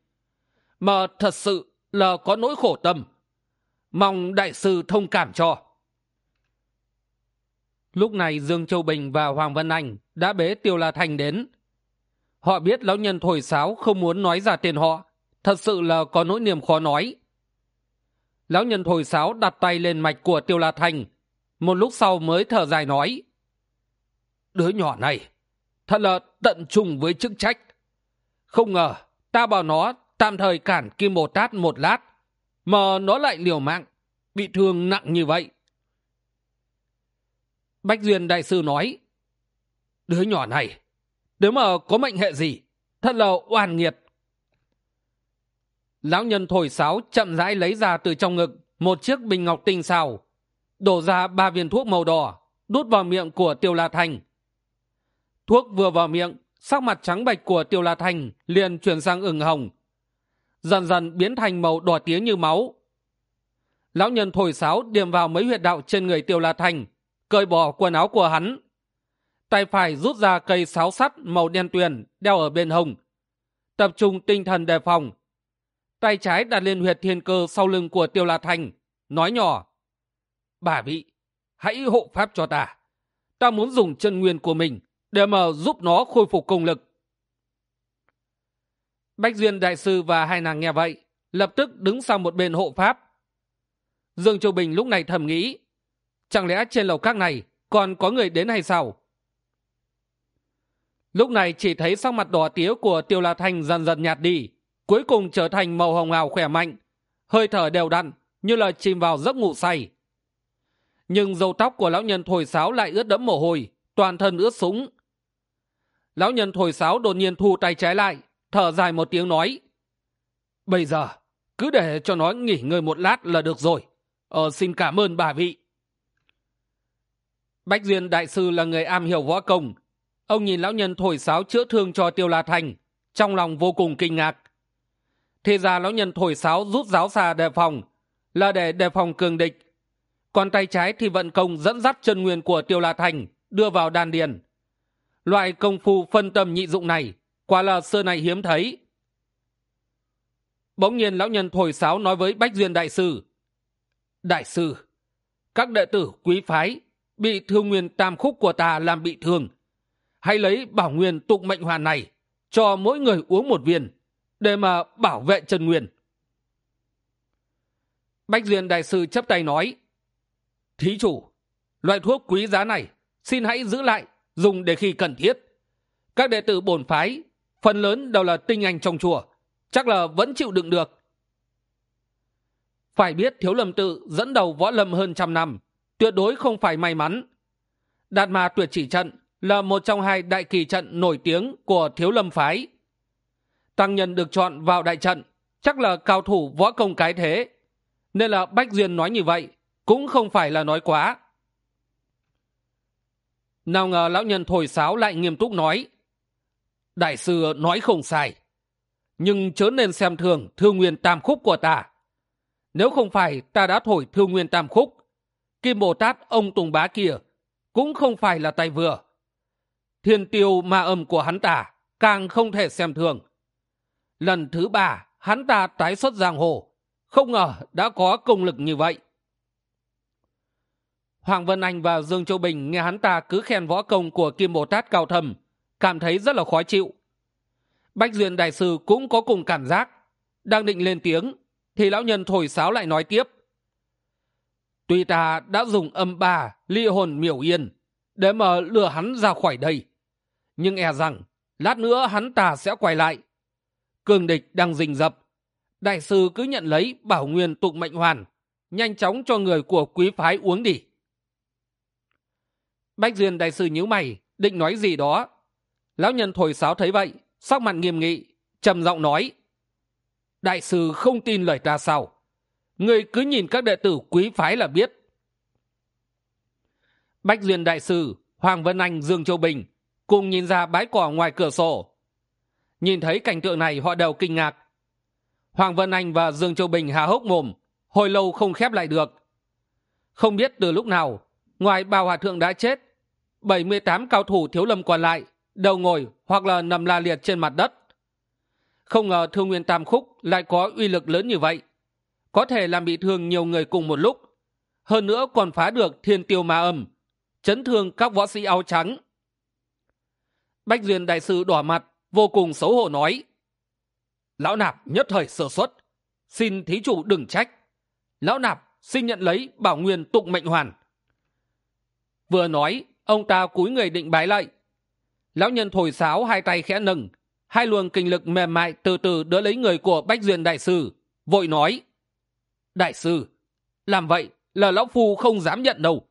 mà thật sự là có nỗi khổ tâm. Mong đại sư thông cảm cho. Lúc này dương châu bình và hoàng Văn anh đã bế tiêu la thành đến. Họ biết lão nhân thổi sáo không muốn nói ra tên họ, thật sự là có nỗi niềm khó nói lão nhân thổi sáo đặt tay lên mạch của tiêu la thành. Một lúc sau mới thở dài nói, đứa nhỏ này, thật là tận trùng với chức trách. Không ngờ ta bảo nó tạm thời cản kim bồ tát một lát, mà nó lại liều mạng, bị thương nặng như vậy. Bách duyên đại sư nói, đứa nhỏ này, nếu mà có mệnh hệ gì, thật là oan nghiệt lão nhân thổi sáo chậm rãi lấy ra từ trong ngực một chiếc bình ngọc tinh xào, đổ ra ba viên thuốc màu đỏ, đút vào miệng của tiêu la thành. Thuốc vừa vào miệng, sắc mặt trắng bạch của tiêu la thành liền chuyển sang ửng hồng, dần dần biến thành màu đỏ tía như máu. Lão nhân thổi sáo điểm vào mấy huyệt đạo trên người tiêu la thành, cởi bỏ quần áo của hắn. Tay phải rút ra cây sáo sắt màu đen tuyền đeo ở bên hông, tập trung tinh thần đề phòng tay trái đặt lên huyệt thiên cơ sau lưng của tiêu la thành, nói nhỏ, bà vị, hãy hộ pháp cho ta. Ta muốn dùng chân nguyên của mình để mà giúp nó khôi phục công lực. Bách duyên đại sư và hai nàng nghe vậy, lập tức đứng sang một bên hộ pháp. Dương châu bình lúc này thầm nghĩ, chẳng lẽ trên lầu các này còn có người đến hay sao? Lúc này chỉ thấy sắc mặt đỏ tía của tiêu la thanh dần dần nhạt đi cuối cùng trở thành màu hồng hào khỏe mạnh. Hơi thở đều đặn, như là chìm vào giấc ngủ say. Nhưng dâu tóc của lão nhân thổi sáo lại ướt đẫm mồ hôi, toàn thân ướt súng lão nhân thổi sáo đột nhiên thu tay trái lại, thở dài một tiếng nói, bây giờ, cứ để cho nó nghỉ ngơi một lát là được rồi. Ờ xin cảm ơn bà vị. Bách duyên đại sư là người am hiểu võ công. Ông nhìn lão nhân thổi sáo chữa thương cho tiêu la thành, trong lòng vô cùng kinh ngạc thì già lão nhân thổi sáo rút giáo xà đề phòng, là để đề phòng cường địch. Còn tay trái thì vận công dẫn dắt chân nguyên của tiêu la thành đưa vào đan điền. Loại công phu phân tâm nhị dụng này quả là xưa này hiếm thấy. Bỗng nhiên lão nhân thổi sáo nói với bách duyên đại sư đại sư, các đệ tử quý phái bị thương nguyên tam khúc của ta làm bị thương. Hãy lấy bảo nguyên tụng mệnh hoàn này cho mỗi người uống một viên để mà bảo vệ trần nguyên. Bách duyên đại sư chấp tay nói, thí chủ, loại thuốc quý giá này xin hãy giữ lại, dùng để khi cần thiết. Các đệ tử bổn phái, phần lớn đều là tinh anh trong chùa, chắc là vẫn chịu đựng được. Phải biết thiếu lâm tự dẫn đầu võ lâm hơn trăm năm, tuyệt đối không phải may mắn. Đạt ma tuyệt chỉ trận là một trong hai đại kỳ trận nổi tiếng của thiếu lâm phái tăng nhân được chọn vào đại trận. Chắc là cao thủ võ công cái thế. Nên là bách duyên nói như vậy, cũng không phải là nói quá. Nào ngờ lão nhân thổi sáo lại nghiêm túc nói, đại sư nói không sai, nhưng chớ nên xem thường thương nguyên tam khúc của ta. Nếu không phải ta đã thổi thương nguyên tam khúc, kim bồ tát ông tùng bá kia cũng không phải là tay vừa. Thiên tiêu ma âm của hắn ta càng không thể xem thường lần thứ ba, hắn ta tái xuất giang hồ. Không ngờ đã có công lực như vậy. Hoàng vân anh và dương châu bình nghe hắn ta cứ khen võ công của kim bồ tát cao thầm, cảm thấy rất là khó chịu. Bách duyên đại sư cũng có cùng cảm giác. Đang định lên tiếng, thì lão nhân thổi sáo lại nói tiếp. Tuy ta đã dùng âm ba ly hồn miểu yên để mà lừa hắn ra khỏi đây, nhưng e rằng lát nữa hắn ta sẽ quay lại cường địch đang rình rập. Đại sư cứ nhận lấy bảo nguyên tụng mệnh hoàn, nhanh chóng cho người của quý phái uống đi. Bách duyên đại sư nhíu mày, định nói gì đó. Lão nhân thổi sáo thấy vậy, sắc mặt nghiêm nghị, trầm giọng nói. Đại sư không tin lời ta sao? Người cứ nhìn các đệ tử quý phái là biết. Bách duyên đại sư, hoàng vân anh, dương châu bình, cùng nhìn ra bãi cỏ ngoài cửa sổ nhìn thấy cảnh tượng này, họ đều kinh ngạc. Hoàng vân anh và dương châu bình hà hốc mồm, hồi lâu không khép lại được. Không biết từ lúc nào, ngoài bao hòa thượng đã chết, bảy mươi tám cao thủ thiếu lâm còn lại đầu ngồi hoặc là nằm la liệt trên mặt đất. Không ngờ thương nguyên tam khúc lại có uy lực lớn như vậy. Có thể làm bị thương nhiều người cùng một lúc, hơn nữa còn phá được thiên tiêu ma âm, chấn thương các võ sĩ áo trắng. Bách duyên đại sư đỏ mặt vô cùng xấu hổ nói, lão nạp nhất thời sơ xuất xin thí chủ đừng trách. Lão nạp xin nhận lấy bảo nguyên tụng mệnh hoàn. Vừa nói, ông ta cúi người định bái lạy lão nhân thổi sáo hai tay khẽ nâng, hai luồng kinh lực mềm mại từ từ đỡ lấy người của bách duyên đại sư, vội nói, đại sư, làm vậy là lão phu không dám nhận đâu.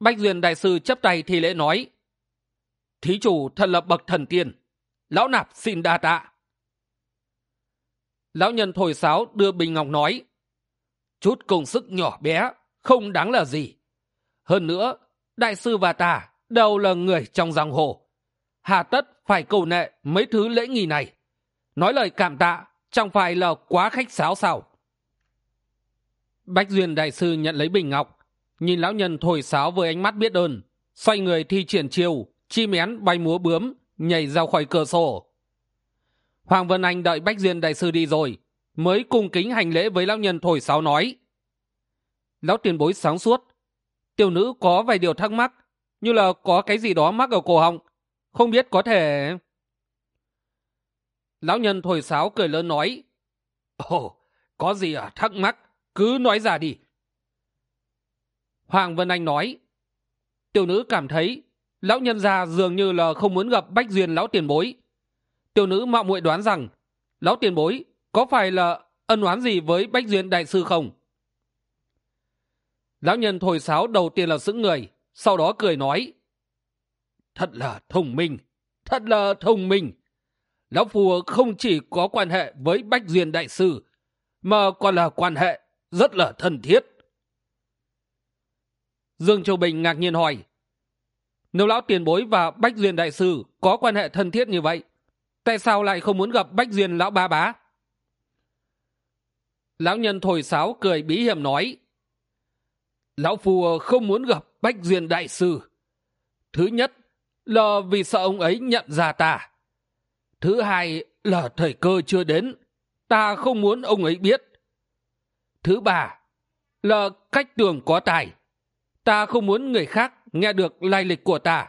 Bách duyên đại sư chấp tay thì lễ nói thí chủ thật là bậc thần tiên. Lão nạp xin đa tạ. Lão nhân thổi sáo đưa bình ngọc nói, chút công sức nhỏ bé, không đáng là gì. Hơn nữa, đại sư và ta đều là người trong giang hồ. Hà tất phải cầu nệ mấy thứ lễ nghi này. Nói lời cảm tạ chẳng phải là quá khách sáo sao? Bách duyên đại sư nhận lấy bình ngọc, nhìn lão nhân thổi sáo với ánh mắt biết ơn, xoay người thi triển chiều chim én bay múa bướm, nhảy ra khỏi cửa sổ. Hoàng vân anh đợi bách duyên đại sư đi rồi, mới cung kính hành lễ với lão nhân thổi sáo nói. Lão tiền bối sáng suốt, tiểu nữ có vài điều thắc mắc, như là có cái gì đó mắc ở cổ họng, không biết có thể. Lão nhân thổi sáo cười lớn nói. Ồ, có gì à thắc mắc, cứ nói ra đi. Hoàng vân anh nói, tiểu nữ cảm thấy lão nhân gia dường như là không muốn gặp bách duyên lão tiền bối. Tiểu nữ mạo muội đoán rằng, lão tiền bối, có phải là ân oán gì với bách duyên đại sư không? Lão nhân thổi sáo đầu tiên là sững người, sau đó cười nói, thật là thông minh, thật là thông minh. Lão phù không chỉ có quan hệ với bách duyên đại sư, mà còn là quan hệ rất là thân thiết. Dương châu bình ngạc nhiên hỏi nếu lão tiền bối và bách duyên đại sư có quan hệ thân thiết như vậy, tại sao lại không muốn gặp bách duyên lão ba bá? Lão nhân thổi sáo cười bí hiểm nói, lão phu không muốn gặp bách duyên đại sư. Thứ nhất là vì sợ ông ấy nhận ra ta. Thứ hai là thời cơ chưa đến, ta không muốn ông ấy biết. Thứ ba là cách tường có tài, ta không muốn người khác nghe được lai lịch của ta.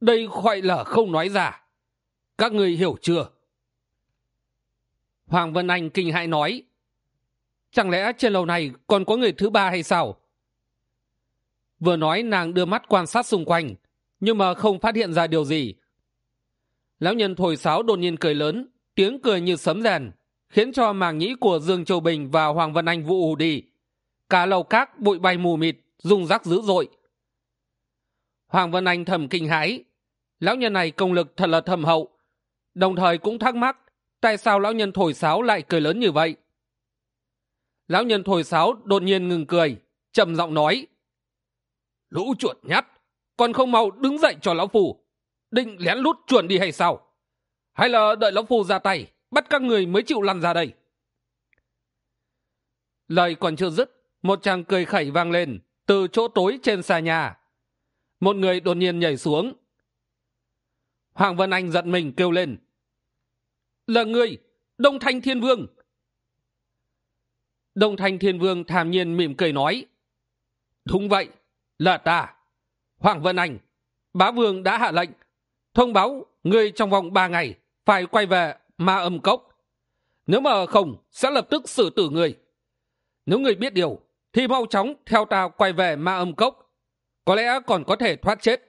Đây gọi là không nói ra. Các người hiểu chưa? Hoàng vân anh kinh hãi nói. Chẳng lẽ trên lầu này còn có người thứ ba hay sao? Vừa nói nàng đưa mắt quan sát xung quanh, nhưng mà không phát hiện ra điều gì. Lão nhân thổi sáo đột nhiên cười lớn, tiếng cười như sấm rèn, khiến cho màng nhĩ của dương châu bình và hoàng vân anh vụ ù đi. Cả lầu cát bụi bay mù mịt, rung rắc dữ dội hoàng vân anh thầm kinh hãi. Lão nhân này công lực thật là thầm hậu. Đồng thời cũng thắc mắc, tại sao lão nhân thổi sáo lại cười lớn như vậy? Lão nhân thổi sáo đột nhiên ngừng cười, trầm giọng nói. Lũ chuột nhắt còn không mau đứng dậy cho lão phù định lén lút chuồn đi hay sao? Hay là đợi lão phù ra tay, bắt các người mới chịu lăn ra đây? Lời còn chưa dứt, một chàng cười khẩy vang lên từ chỗ tối trên xà nhà một người đột nhiên nhảy xuống. Hoàng vân anh giận mình kêu lên. Là người, đông thanh thiên vương. Đông thanh thiên vương thản nhiên mỉm cười nói. Đúng vậy, là ta, hoàng vân anh. Bá vương đã hạ lệnh. Thông báo người trong vòng ba ngày phải quay về ma âm cốc. Nếu mà không, sẽ lập tức xử tử người. Nếu người biết điều, thì mau chóng theo ta quay về ma âm cốc có lẽ còn có thể thoát chết.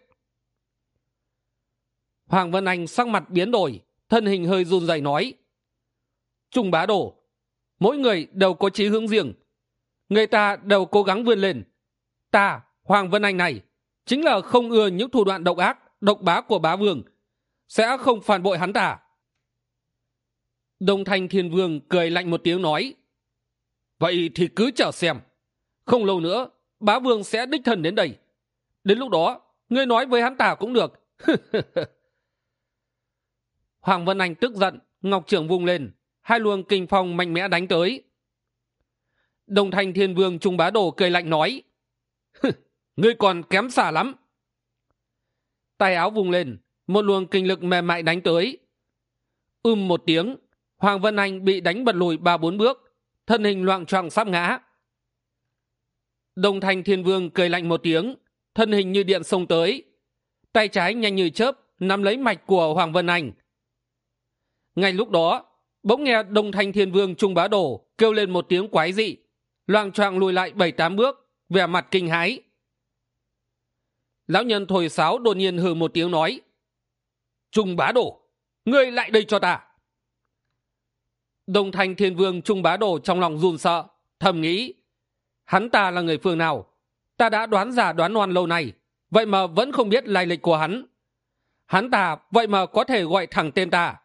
Hoàng vân anh sắc mặt biến đổi thân hình hơi run rẩy nói trung bá đổ, mỗi người đều có chí hướng riêng. Người ta đều cố gắng vươn lên. Ta hoàng vân anh này chính là không ưa những thủ đoạn độc ác độc bá của bá vương sẽ không phản bội hắn ta. Đông thanh thiên vương cười lạnh một tiếng nói vậy thì cứ chờ xem. Không lâu nữa bá vương sẽ đích thân đến đây đến lúc đó, ngươi nói với hắn ta cũng được. Hoàng vân anh tức giận, ngọc trưởng vung lên, hai luồng kinh phong mạnh mẽ đánh tới. Đồng thanh thiên vương trung bá đồ cười lạnh nói ngươi còn kém xả lắm. Tay áo vung lên, một luồng kinh lực mềm mại đánh tới. Ưm một tiếng, hoàng vân anh bị đánh bật lùi ba bốn bước, thân hình loạng choạng sắp ngã. Đồng thanh thiên vương cười lạnh một tiếng thân hình như điện xông tới. Tay trái nhanh như chớp, nắm lấy mạch của hoàng vân anh. Ngay lúc đó, bỗng nghe đông thanh thiên vương trung bá đổ kêu lên một tiếng quái dị. Loang choạng lùi lại bảy tám bước, vẻ mặt kinh hãi. Lão nhân thổi sáo đột nhiên hừ một tiếng nói, trung bá đổ ngươi lại đây cho ta. Đông thanh thiên vương trung bá đổ trong lòng run sợ, thầm nghĩ, hắn ta là người phương nào? Ta đã đoán giả đoán oan lâu nay, vậy mà vẫn không biết lai lịch của hắn. Hắn ta vậy mà có thể gọi thẳng tên ta.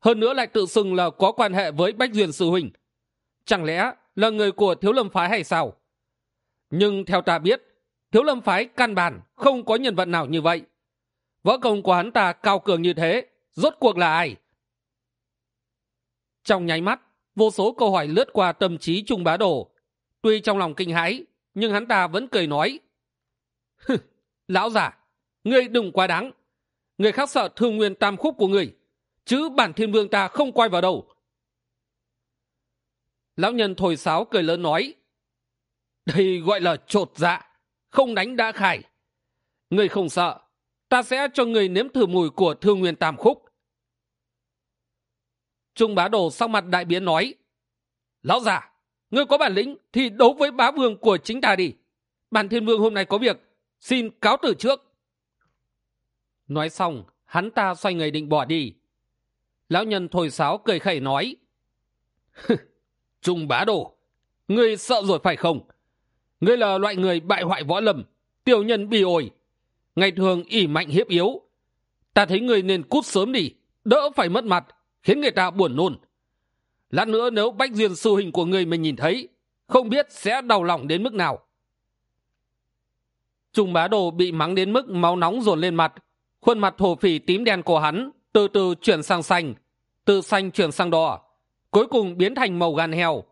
Hơn nữa lại tự xưng là có quan hệ với bách duyên sư huynh. Chẳng lẽ là người của thiếu lâm phái hay sao? Nhưng theo ta biết, thiếu lâm phái căn bản không có nhân vật nào như vậy. Võ công của hắn ta cao cường như thế, rốt cuộc là ai? Trong nháy mắt, vô số câu hỏi lướt qua tâm trí trung bá đồ. Tuy trong lòng kinh hãi nhưng hắn ta vẫn cười nói lão giả ngươi đừng quá đáng. Người khác sợ thương nguyên tam khúc của người chứ bản thiên vương ta không quay vào đâu. Lão nhân thổi sáo cười lớn nói, đây gọi là trột dạ không đánh đã khải người không sợ, ta sẽ cho người nếm thử mùi của thương nguyên tam khúc. Trung bá đồ sau mặt đại biến nói, lão già ngươi có bản lĩnh thì đấu với bá vương của chính ta đi. Bản thiên vương hôm nay có việc, xin cáo từ trước. Nói xong, hắn ta xoay người định bỏ đi. Lão nhân thổi sáo cười khẩy nói, trung bá đồ, ngươi sợ rồi phải không? Ngươi là loại người bại hoại võ lâm, tiểu nhân bi ổi. Ngày thường ỉ mạnh hiếp yếu. Ta thấy ngươi nên cút sớm đi, đỡ phải mất mặt, khiến người ta buồn nôn lát nữa nếu bách duyên sư hình của người mình nhìn thấy, không biết sẽ đau lòng đến mức nào. Trung bá đồ bị mắng đến mức máu nóng dồn lên mặt, khuôn mặt thổ phỉ tím đen của hắn từ từ chuyển sang xanh, từ xanh chuyển sang đỏ, cuối cùng biến thành màu gan heo.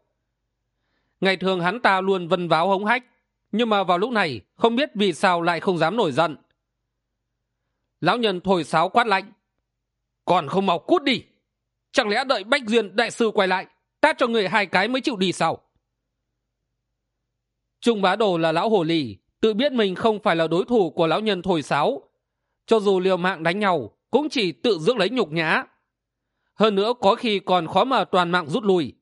Ngày thường hắn ta luôn vân váo hống hách, nhưng mà vào lúc này không biết vì sao lại không dám nổi giận. Lão nhân thổi sáo quát lạnh, còn không mau cút đi! Chẳng lẽ đợi bách duyên đại sư quay lại tát cho người hai cái mới chịu đi sau trung bá đồ là lão hồ lì, tự biết mình không phải là đối thủ của lão nhân thổi sáo. Cho dù liều mạng đánh nhau, cũng chỉ tự dưỡng lấy nhục nhã. Hơn nữa, có khi còn khó mà toàn mạng rút lui.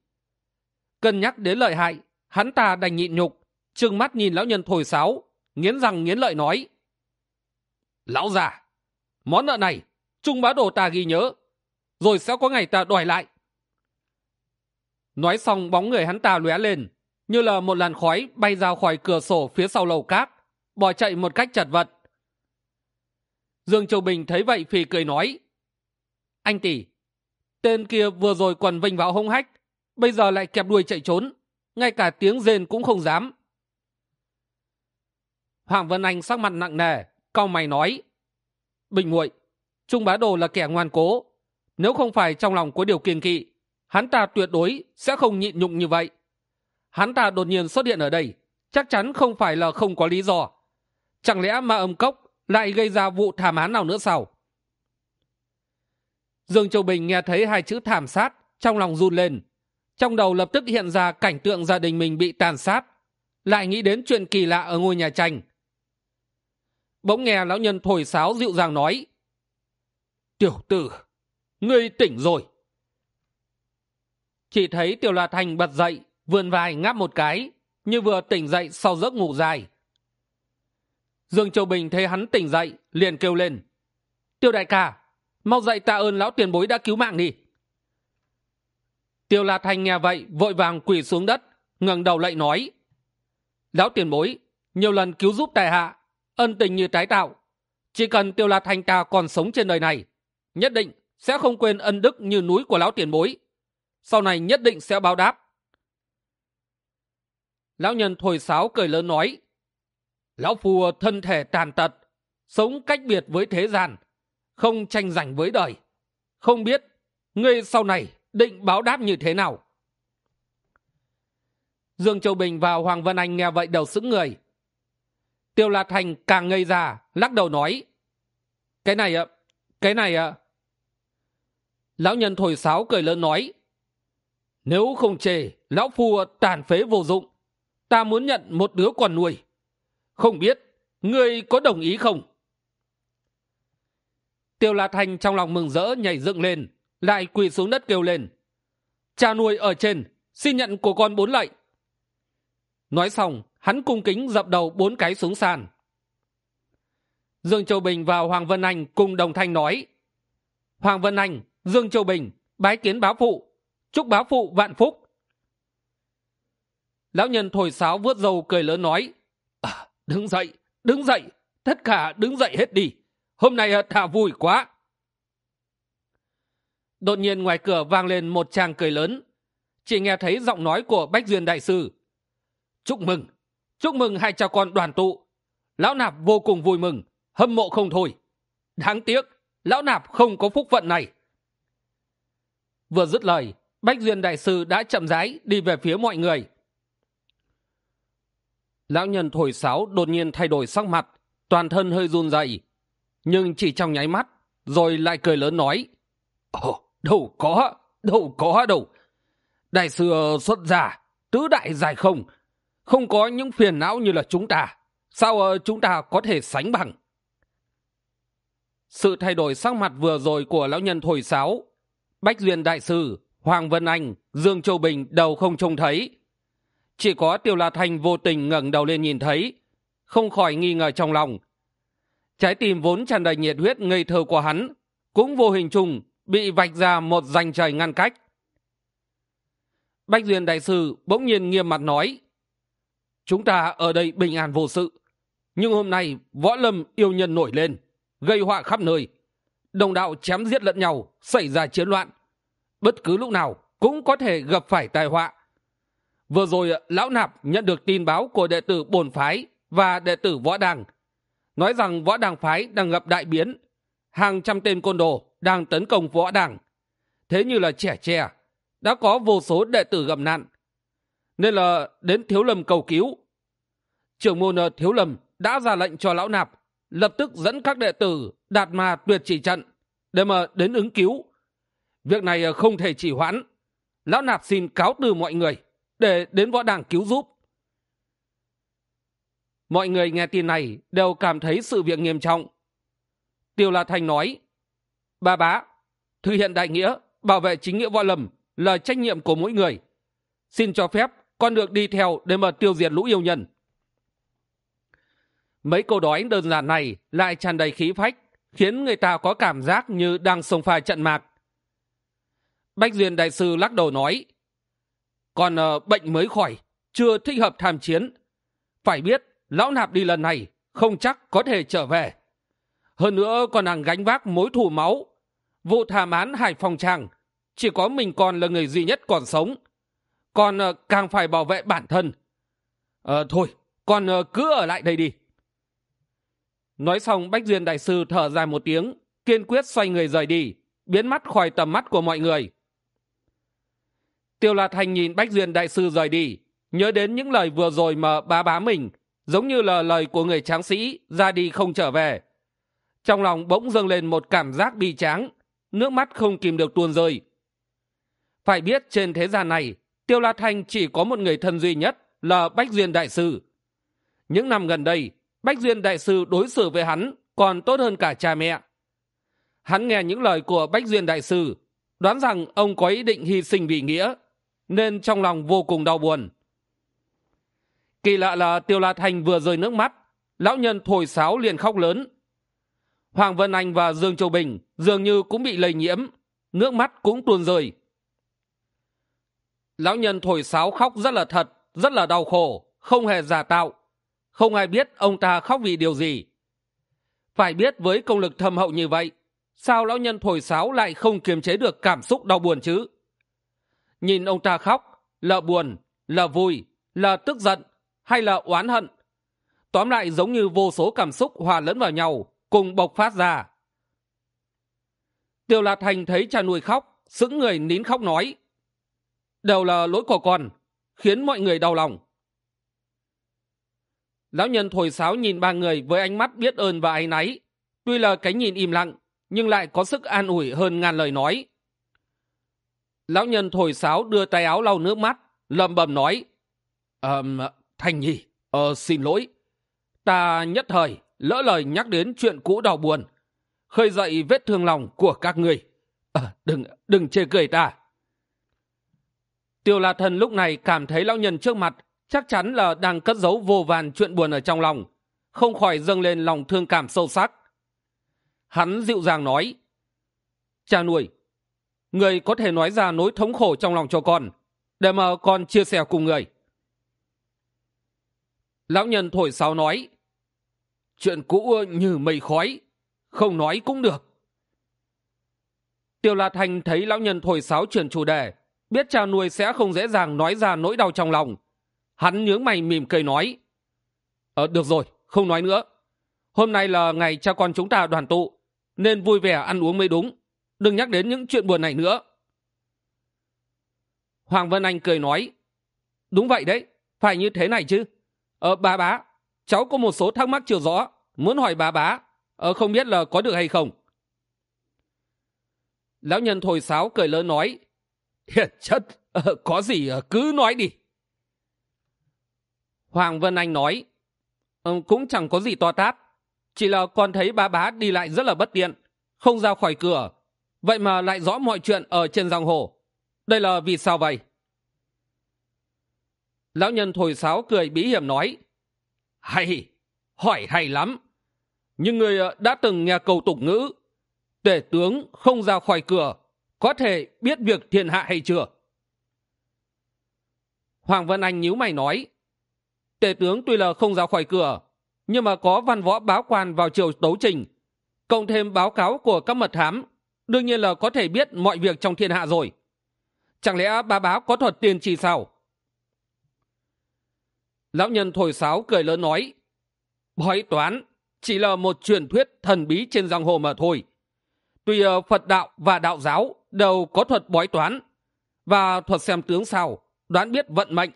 Cân nhắc đến lợi hại, hắn ta đành nhịn nhục, trừng mắt nhìn lão nhân thổi sáo, nghiến răng nghiến lợi nói. Lão già, món nợ này, trung bá đồ ta ghi nhớ rồi sẽ có ngày ta đòi lại. Nói xong, bóng người hắn ta lóe lên, như là một làn khói bay ra khỏi cửa sổ phía sau lầu cát, bỏ chạy một cách chật vật. Dương châu bình thấy vậy phì cười nói, anh tỷ, tên kia vừa rồi quần vinh vào hông hách, bây giờ lại kẹp đuôi chạy trốn, ngay cả tiếng rên cũng không dám. Hoàng vân anh sắc mặt nặng nề, cau mày nói, bình muội, trung bá đồ là kẻ ngoan cố nếu không phải trong lòng có điều kiên kỵ, hắn ta tuyệt đối sẽ không nhịn nhục như vậy. Hắn ta đột nhiên xuất hiện ở đây, chắc chắn không phải là không có lý do. Chẳng lẽ ma âm cốc lại gây ra vụ thảm án nào nữa sao? Dương châu bình nghe thấy hai chữ thảm sát trong lòng run lên. Trong đầu lập tức hiện ra cảnh tượng gia đình mình bị tàn sát. Lại nghĩ đến chuyện kỳ lạ ở ngôi nhà tranh. Bỗng nghe lão nhân thổi sáo dịu dàng nói, tiểu tử ngươi tỉnh rồi. Chỉ thấy tiểu la thành bật dậy, vươn vai ngáp một cái, như vừa tỉnh dậy sau giấc ngủ dài. Dương châu bình thấy hắn tỉnh dậy, liền kêu lên. Tiêu đại ca, mau dậy tạ ơn lão tiền bối đã cứu mạng đi. Tiêu la thành nghe vậy, vội vàng quỳ xuống đất, ngẩng đầu lạy nói. Lão tiền bối, nhiều lần cứu giúp tài hạ, ân tình như tái tạo. Chỉ cần tiêu la thành ta còn sống trên đời này, nhất định sẽ không quên ân đức như núi của lão tiền bối. Sau này nhất định sẽ báo đáp. Lão nhân thổi sáo cười lớn nói, lão phù thân thể tàn tật, sống cách biệt với thế gian, không tranh giành với đời. Không biết ngươi sau này định báo đáp như thế nào? Dương châu bình và hoàng vân anh nghe vậy đều sững người. Tiêu la thành càng ngây ra, lắc đầu nói, cái này ạ, cái này ạ lão nhân thổi sáo cười lớn nói, nếu không chê, lão phu tàn phế vô dụng. Ta muốn nhận một đứa con nuôi. Không biết ngươi có đồng ý không? Tiêu la thành trong lòng mừng rỡ nhảy dựng lên, lại quỳ xuống đất kêu lên, cha nuôi ở trên, xin nhận của con bốn lạy. Nói xong, hắn cung kính dập đầu bốn cái xuống sàn. Dương châu bình và hoàng vân anh cùng đồng thanh nói, hoàng vân anh dương châu bình bái kiến báo phụ. Chúc báo phụ vạn phúc. Lão nhân thổi sáo vớt dầu cười lớn nói à, đứng dậy đứng dậy tất cả đứng dậy hết đi. Hôm nay à, thả vui quá. Đột nhiên ngoài cửa vang lên một tràng cười lớn. Chỉ nghe thấy giọng nói của bách duyên đại sư chúc mừng chúc mừng hai cha con đoàn tụ. Lão nạp vô cùng vui mừng hâm mộ không thôi. Đáng tiếc lão nạp không có phúc phận này vừa dứt lời, bách duyên đại sư đã chậm rãi đi về phía mọi người. Lão nhân thổi sáo đột nhiên thay đổi sắc mặt, toàn thân hơi run rẩy, nhưng chỉ trong nháy mắt, rồi lại cười lớn nói, ồ, đâu có đâu có đâu. Đại sư xuất gia, tứ đại dài không không có những phiền não như là chúng ta. Sao ờ, chúng ta có thể sánh bằng? Sự thay đổi sắc mặt vừa rồi của lão nhân thổi sáo bách duyên đại sư, hoàng vân anh, dương châu bình đầu không trông thấy. Chỉ có tiêu la thanh vô tình ngẩng đầu lên nhìn thấy, không khỏi nghi ngờ trong lòng. Trái tim vốn tràn đầy nhiệt huyết ngây thơ của hắn, cũng vô hình chung bị vạch ra một ranh trời ngăn cách. Bách duyên đại sư bỗng nhiên nghiêm mặt nói, chúng ta ở đây bình an vô sự, nhưng hôm nay võ lâm yêu nhân nổi lên, gây họa khắp nơi đồng đạo chém giết lẫn nhau, xảy ra chiến loạn. Bất cứ lúc nào cũng có thể gặp phải tai họa. Vừa rồi ờ, lão nạp nhận được tin báo của đệ tử bổn phái và đệ tử võ đàng, nói rằng võ đàng phái đang gặp đại biến. Hàng trăm tên côn đồ đang tấn công võ đàng. Thế như là trẻ trẻ đã có vô số đệ tử gặp nạn. Nên là đến thiếu lâm cầu cứu. Trưởng môn ờ, thiếu lâm đã ra lệnh cho lão nạp lập tức dẫn các đệ tử đạt mà tuyệt chỉ trận để mà đến ứng cứu. Việc này ờ, không thể chỉ hoãn. Lão nạp xin cáo từ mọi người để đến võ đảng cứu giúp. Mọi người nghe tin này đều cảm thấy sự việc nghiêm trọng. Tiêu la thành nói, ba bá thực hiện đại nghĩa, bảo vệ chính nghĩa võ lâm là trách nhiệm của mỗi người. Xin cho phép con được đi theo để mà tiêu diệt lũ yêu nhân mấy câu đói đơn giản này lại tràn đầy khí phách khiến người ta có cảm giác như đang sông pha trận mạc. Bách duyên đại sư lắc đầu nói còn uh, ờ, bệnh mới khỏi chưa thích hợp tham chiến. Phải biết lão nạp đi lần này không chắc có thể trở về. Hơn nữa còn đang gánh vác mối thù máu. Vụ thảm án hải phòng tràng chỉ có mình còn là người duy nhất còn sống. Còn uh, ờ, càng phải bảo vệ bản thân. Uh, thôi còn cứ ở lại đây đi nói xong, bách duyên đại sư thở dài một tiếng, kiên quyết xoay người rời đi, biến mắt khỏi tầm mắt của mọi người. Tiêu la thành nhìn bách duyên đại sư rời đi, nhớ đến những lời vừa rồi mà bá bá mình, giống như là lời của người tráng sĩ, ra đi không trở về. Trong lòng bỗng dâng lên một cảm giác bi tráng, nước mắt không kìm được tuôn rơi. Phải biết trên thế gian này, tiêu la thanh chỉ có một người thân duy nhất là bách duyên đại sư. Những năm gần đây bách duyên đại sư đối xử với hắn còn tốt hơn cả cha mẹ. Hắn nghe những lời của bách duyên đại sư, đoán rằng ông có ý định hy sinh vì nghĩa, nên trong lòng vô cùng đau buồn. Kỳ lạ là tiêu la thành vừa rơi nước mắt, lão nhân thổi sáo liền khóc lớn. Hoàng vân anh và dương châu bình dường như cũng bị lây nhiễm, nước mắt cũng tuôn rơi. Lão nhân thổi sáo khóc rất là thật, rất là đau khổ, không hề giả tạo không ai biết ông ta khóc vì điều gì. Phải biết với công lực thâm hậu như vậy, sao lão nhân thổi sáo lại không kiềm chế được cảm xúc đau buồn chứ? Nhìn ông ta khóc, là buồn, là vui, là tức giận, hay là oán hận? Tóm lại giống như vô số cảm xúc hòa lẫn vào nhau, cùng bộc phát ra. Tiêu lạt thành thấy cha nuôi khóc, sững người nín khóc nói, đều là lỗi của con, khiến mọi người đau lòng lão nhân thổi sáo nhìn ba người với ánh mắt biết ơn và áy náy. Tuy là cái nhìn im lặng nhưng lại có sức an ủi hơn ngàn lời nói. Lão nhân thổi sáo đưa tay áo lau nước mắt lầm bầm nói ờm thành nhi ờ xin lỗi. Ta nhất thời lỡ lời nhắc đến chuyện cũ đau buồn khơi dậy vết thương lòng của các người. À, đừng đừng chê cười ta. Tiêu la thần lúc này cảm thấy lão nhân trước mặt chắc chắn là đang cất giấu vô vàn chuyện buồn ở trong lòng, không khỏi dâng lên lòng thương cảm sâu sắc. Hắn dịu dàng nói, cha nuôi, người có thể nói ra nỗi thống khổ trong lòng cho con, để mà con chia sẻ cùng người. Lão nhân thổi sáo nói, chuyện cũ như mây khói, không nói cũng được. Tiêu la thành thấy lão nhân thổi sáo chuyển chủ đề, biết cha nuôi sẽ không dễ dàng nói ra nỗi đau trong lòng hắn nhướng mày mỉm cười nói ờ được rồi không nói nữa. Hôm nay là ngày cha con chúng ta đoàn tụ nên vui vẻ ăn uống mới đúng. Đừng nhắc đến những chuyện buồn này nữa. Hoàng vân anh cười nói đúng vậy đấy phải như thế này chứ. Ờ bà bá cháu có một số thắc mắc chưa rõ muốn hỏi bà bá ờ không biết là có được hay không? Lão nhân thổi sáo cười lớn nói hiền chất ờ, có gì ờ, cứ nói đi hoàng vân anh nói ừ, cũng chẳng có gì to tát, chỉ là con thấy ba bá đi lại rất là bất tiện, không ra khỏi cửa, vậy mà lại rõ mọi chuyện ở trên giang hồ. Đây là vì sao vậy? Lão nhân thổi sáo cười bí hiểm nói, hay, hỏi hay lắm. Nhưng người ờ, đã từng nghe câu tục ngữ, tể tướng không ra khỏi cửa, có thể biết việc thiên hạ hay chưa? Hoàng vân anh nhíu mày nói tể tướng tuy là không ra khỏi cửa, nhưng mà có văn võ báo quan vào chiều tấu trình, cộng thêm báo cáo của các mật thám đương nhiên là có thể biết mọi việc trong thiên hạ rồi. Chẳng lẽ bà báo có thuật tiên trì sao? Lão nhân thổi sáo cười lớn nói, bói toán, chỉ là một truyền thuyết thần bí trên giang hồ mà thôi. Tuy ờ, phật đạo và đạo giáo đều có thuật bói toán, và thuật xem tướng sao, đoán biết vận mệnh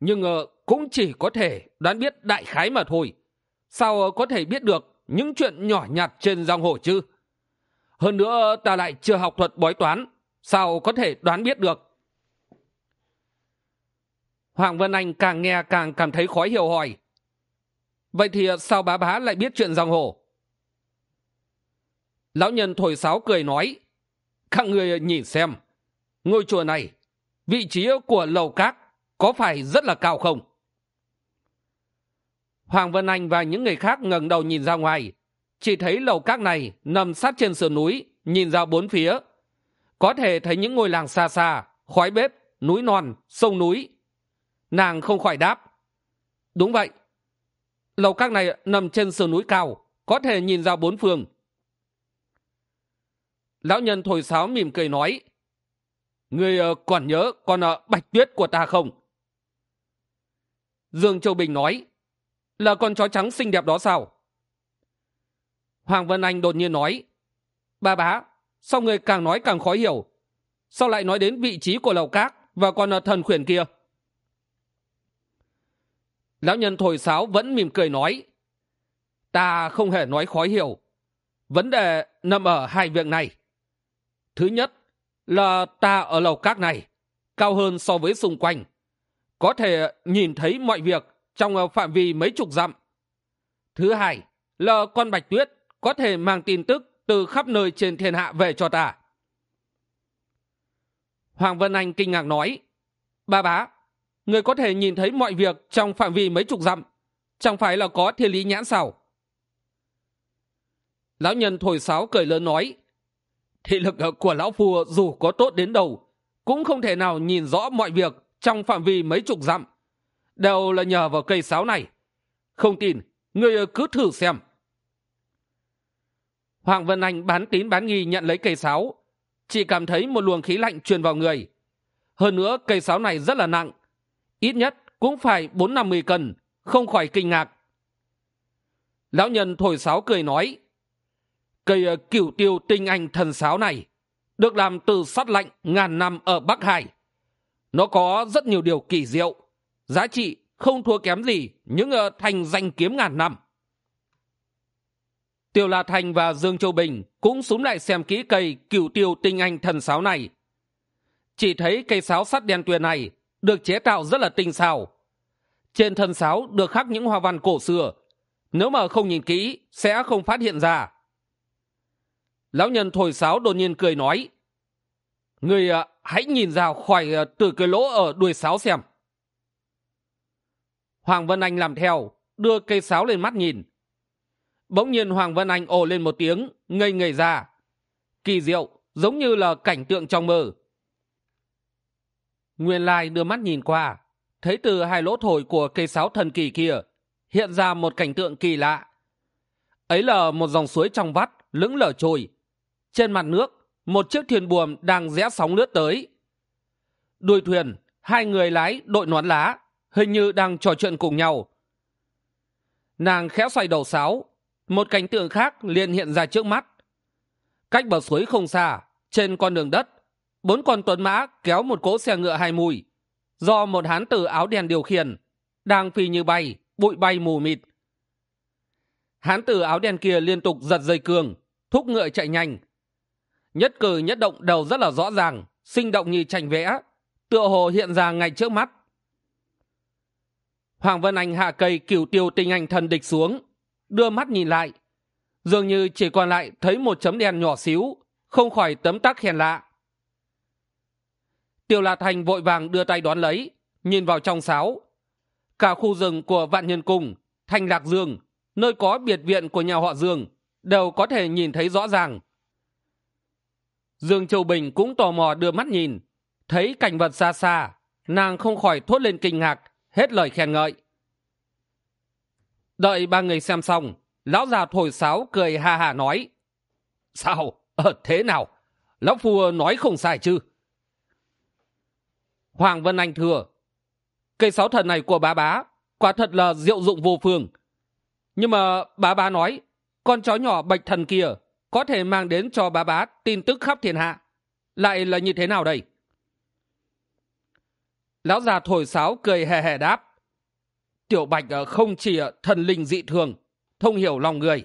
nhưng ờ, cũng chỉ có thể đoán biết đại khái mà thôi. Sao ờ, có thể biết được những chuyện nhỏ nhặt trên giang hồ chứ? Hơn nữa ờ, ta lại chưa học thuật bói toán. Sao có thể đoán biết được? Hoàng vân anh càng nghe càng cảm thấy khó hiểu hỏi. Vậy thì sao bá bá lại biết chuyện giang hồ? Lão nhân thổi sáo cười nói, các người nhìn xem. Ngôi chùa này, vị trí của lầu cát có phải rất là cao không? Hoàng vân anh và những người khác ngẩng đầu nhìn ra ngoài. Chỉ thấy lầu cát này nằm sát trên sườn núi, nhìn ra bốn phía. Có thể thấy những ngôi làng xa xa, khói bếp, núi non, sông núi. Nàng không khỏi đáp. Đúng vậy. Lầu các này nằm trên sườn núi cao, có thể nhìn ra bốn phương. Lão nhân thổi sáo mỉm cười nói. Người ờ, còn nhớ con ờ, bạch tuyết của ta không? Dương châu bình nói, là con chó trắng xinh đẹp đó sao? Hoàng vân anh đột nhiên nói, ba bá, sao người càng nói càng khó hiểu? Sao lại nói đến vị trí của lầu cát và con ờ, thần khuyển kia? Lão nhân thổi sáo vẫn mỉm cười nói, ta không hề nói khó hiểu. Vấn đề nằm ở hai việc này. Thứ nhất là ta ở lầu cát này cao hơn so với xung quanh có thể nhìn thấy mọi việc trong ờ, phạm vi mấy chục dặm. Thứ hai là con bạch tuyết có thể mang tin tức từ khắp nơi trên thiên hạ về cho ta. Hoàng vân anh kinh ngạc nói, ba bá, người có thể nhìn thấy mọi việc trong phạm vi mấy chục dặm, chẳng phải là có thiên lý nhãn sao? Lão nhân thổi sáo cười lớn nói, thị lực ờ, của lão phù dù có tốt đến đâu, cũng không thể nào nhìn rõ mọi việc trong phạm vi mấy chục dặm. Đều là nhờ vào cây sáo này. Không tin người cứ thử xem. Hoàng vân anh bán tín bán nghi nhận lấy cây sáo. Chỉ cảm thấy một luồng khí lạnh truyền vào người. Hơn nữa, cây sáo này rất là nặng. Ít nhất cũng phải bốn năm mươi cân, không khỏi kinh ngạc. Lão nhân thổi sáo cười nói, cây ờ, cửu tiêu tinh anh thần sáo này được làm từ sắt lạnh ngàn năm ở bắc hải nó có rất nhiều điều kỳ diệu. Giá trị không thua kém gì những ờ, thành danh kiếm ngàn năm. Tiêu la thành và dương châu bình cũng súng lại xem kỹ cây cửu tiêu tinh anh thần sáo này. Chỉ thấy cây sáo sắt đen tuyền này được chế tạo rất là tinh xảo. Trên thân sáo được khắc những hoa văn cổ xưa. Nếu mà không nhìn kỹ sẽ không phát hiện ra. Lão nhân thổi sáo đột nhiên cười nói người à, ờ, hãy nhìn ra khỏi ờ, từ cái lỗ ở đuôi sáo xem. Hoàng vân anh làm theo, đưa cây sáo lên mắt nhìn. Bỗng nhiên hoàng vân anh ồ lên một tiếng, ngây ngây ra. Kỳ diệu, giống như là cảnh tượng trong mơ. Nguyên lai đưa mắt nhìn qua, thấy từ hai lỗ thổi của cây sáo thần kỳ kia, hiện ra một cảnh tượng kỳ lạ. Ấy là một dòng suối trong vắt lững lở trôi trên mặt nước một chiếc thuyền buồm đang rẽ sóng lướt tới. Đuôi thuyền, hai người lái đội nón lá, hình như đang trò chuyện cùng nhau. Nàng khẽ xoay đầu sáo, một cảnh tượng khác liền hiện ra trước mắt. Cách bờ suối không xa, trên con đường đất, bốn con tuấn mã kéo một cỗ xe ngựa hai mùi, do một hán tử áo đen điều khiển, đang phi như bay, bụi bay mù mịt. Hán tử áo đen kia liên tục giật dây cương, thúc ngựa chạy nhanh nhất cử nhất động đầu rất là rõ ràng, sinh động như tranh vẽ, tựa hồ hiện ra ngay trước mắt. Hoàng vân anh hạ cây cửu tiêu tinh anh thần địch xuống, đưa mắt nhìn lại. Dường như chỉ còn lại thấy một chấm đen nhỏ xíu, không khỏi tấm tắc khen lạ. Tiêu la thành vội vàng đưa tay đón lấy, nhìn vào trong sáo. Cả khu rừng của vạn nhân cung, thanh lạc dương, nơi có biệt viện của nhà họ dương, đều có thể nhìn thấy rõ ràng dương châu bình cũng tò mò đưa mắt nhìn. Thấy cảnh vật xa xa, nàng không khỏi thốt lên kinh ngạc, hết lời khen ngợi. Đợi ba người xem xong, lão già thổi sáo cười ha hà nói, sao ờ thế nào? Lão phu nói không sai chứ. Hoàng vân anh thừa cây sáo thần này của bá bá, quả thật là diệu dụng vô phương. Nhưng mà bá bá nói, con chó nhỏ bạch thần kia có thể mang đến cho bá bá tin tức khắp thiên hạ. Lại là như thế nào đây? Lão già thổi sáo cười hề hề đáp. Tiểu bạch ờ, không chỉ ờ, thần linh dị thường, thông hiểu lòng người,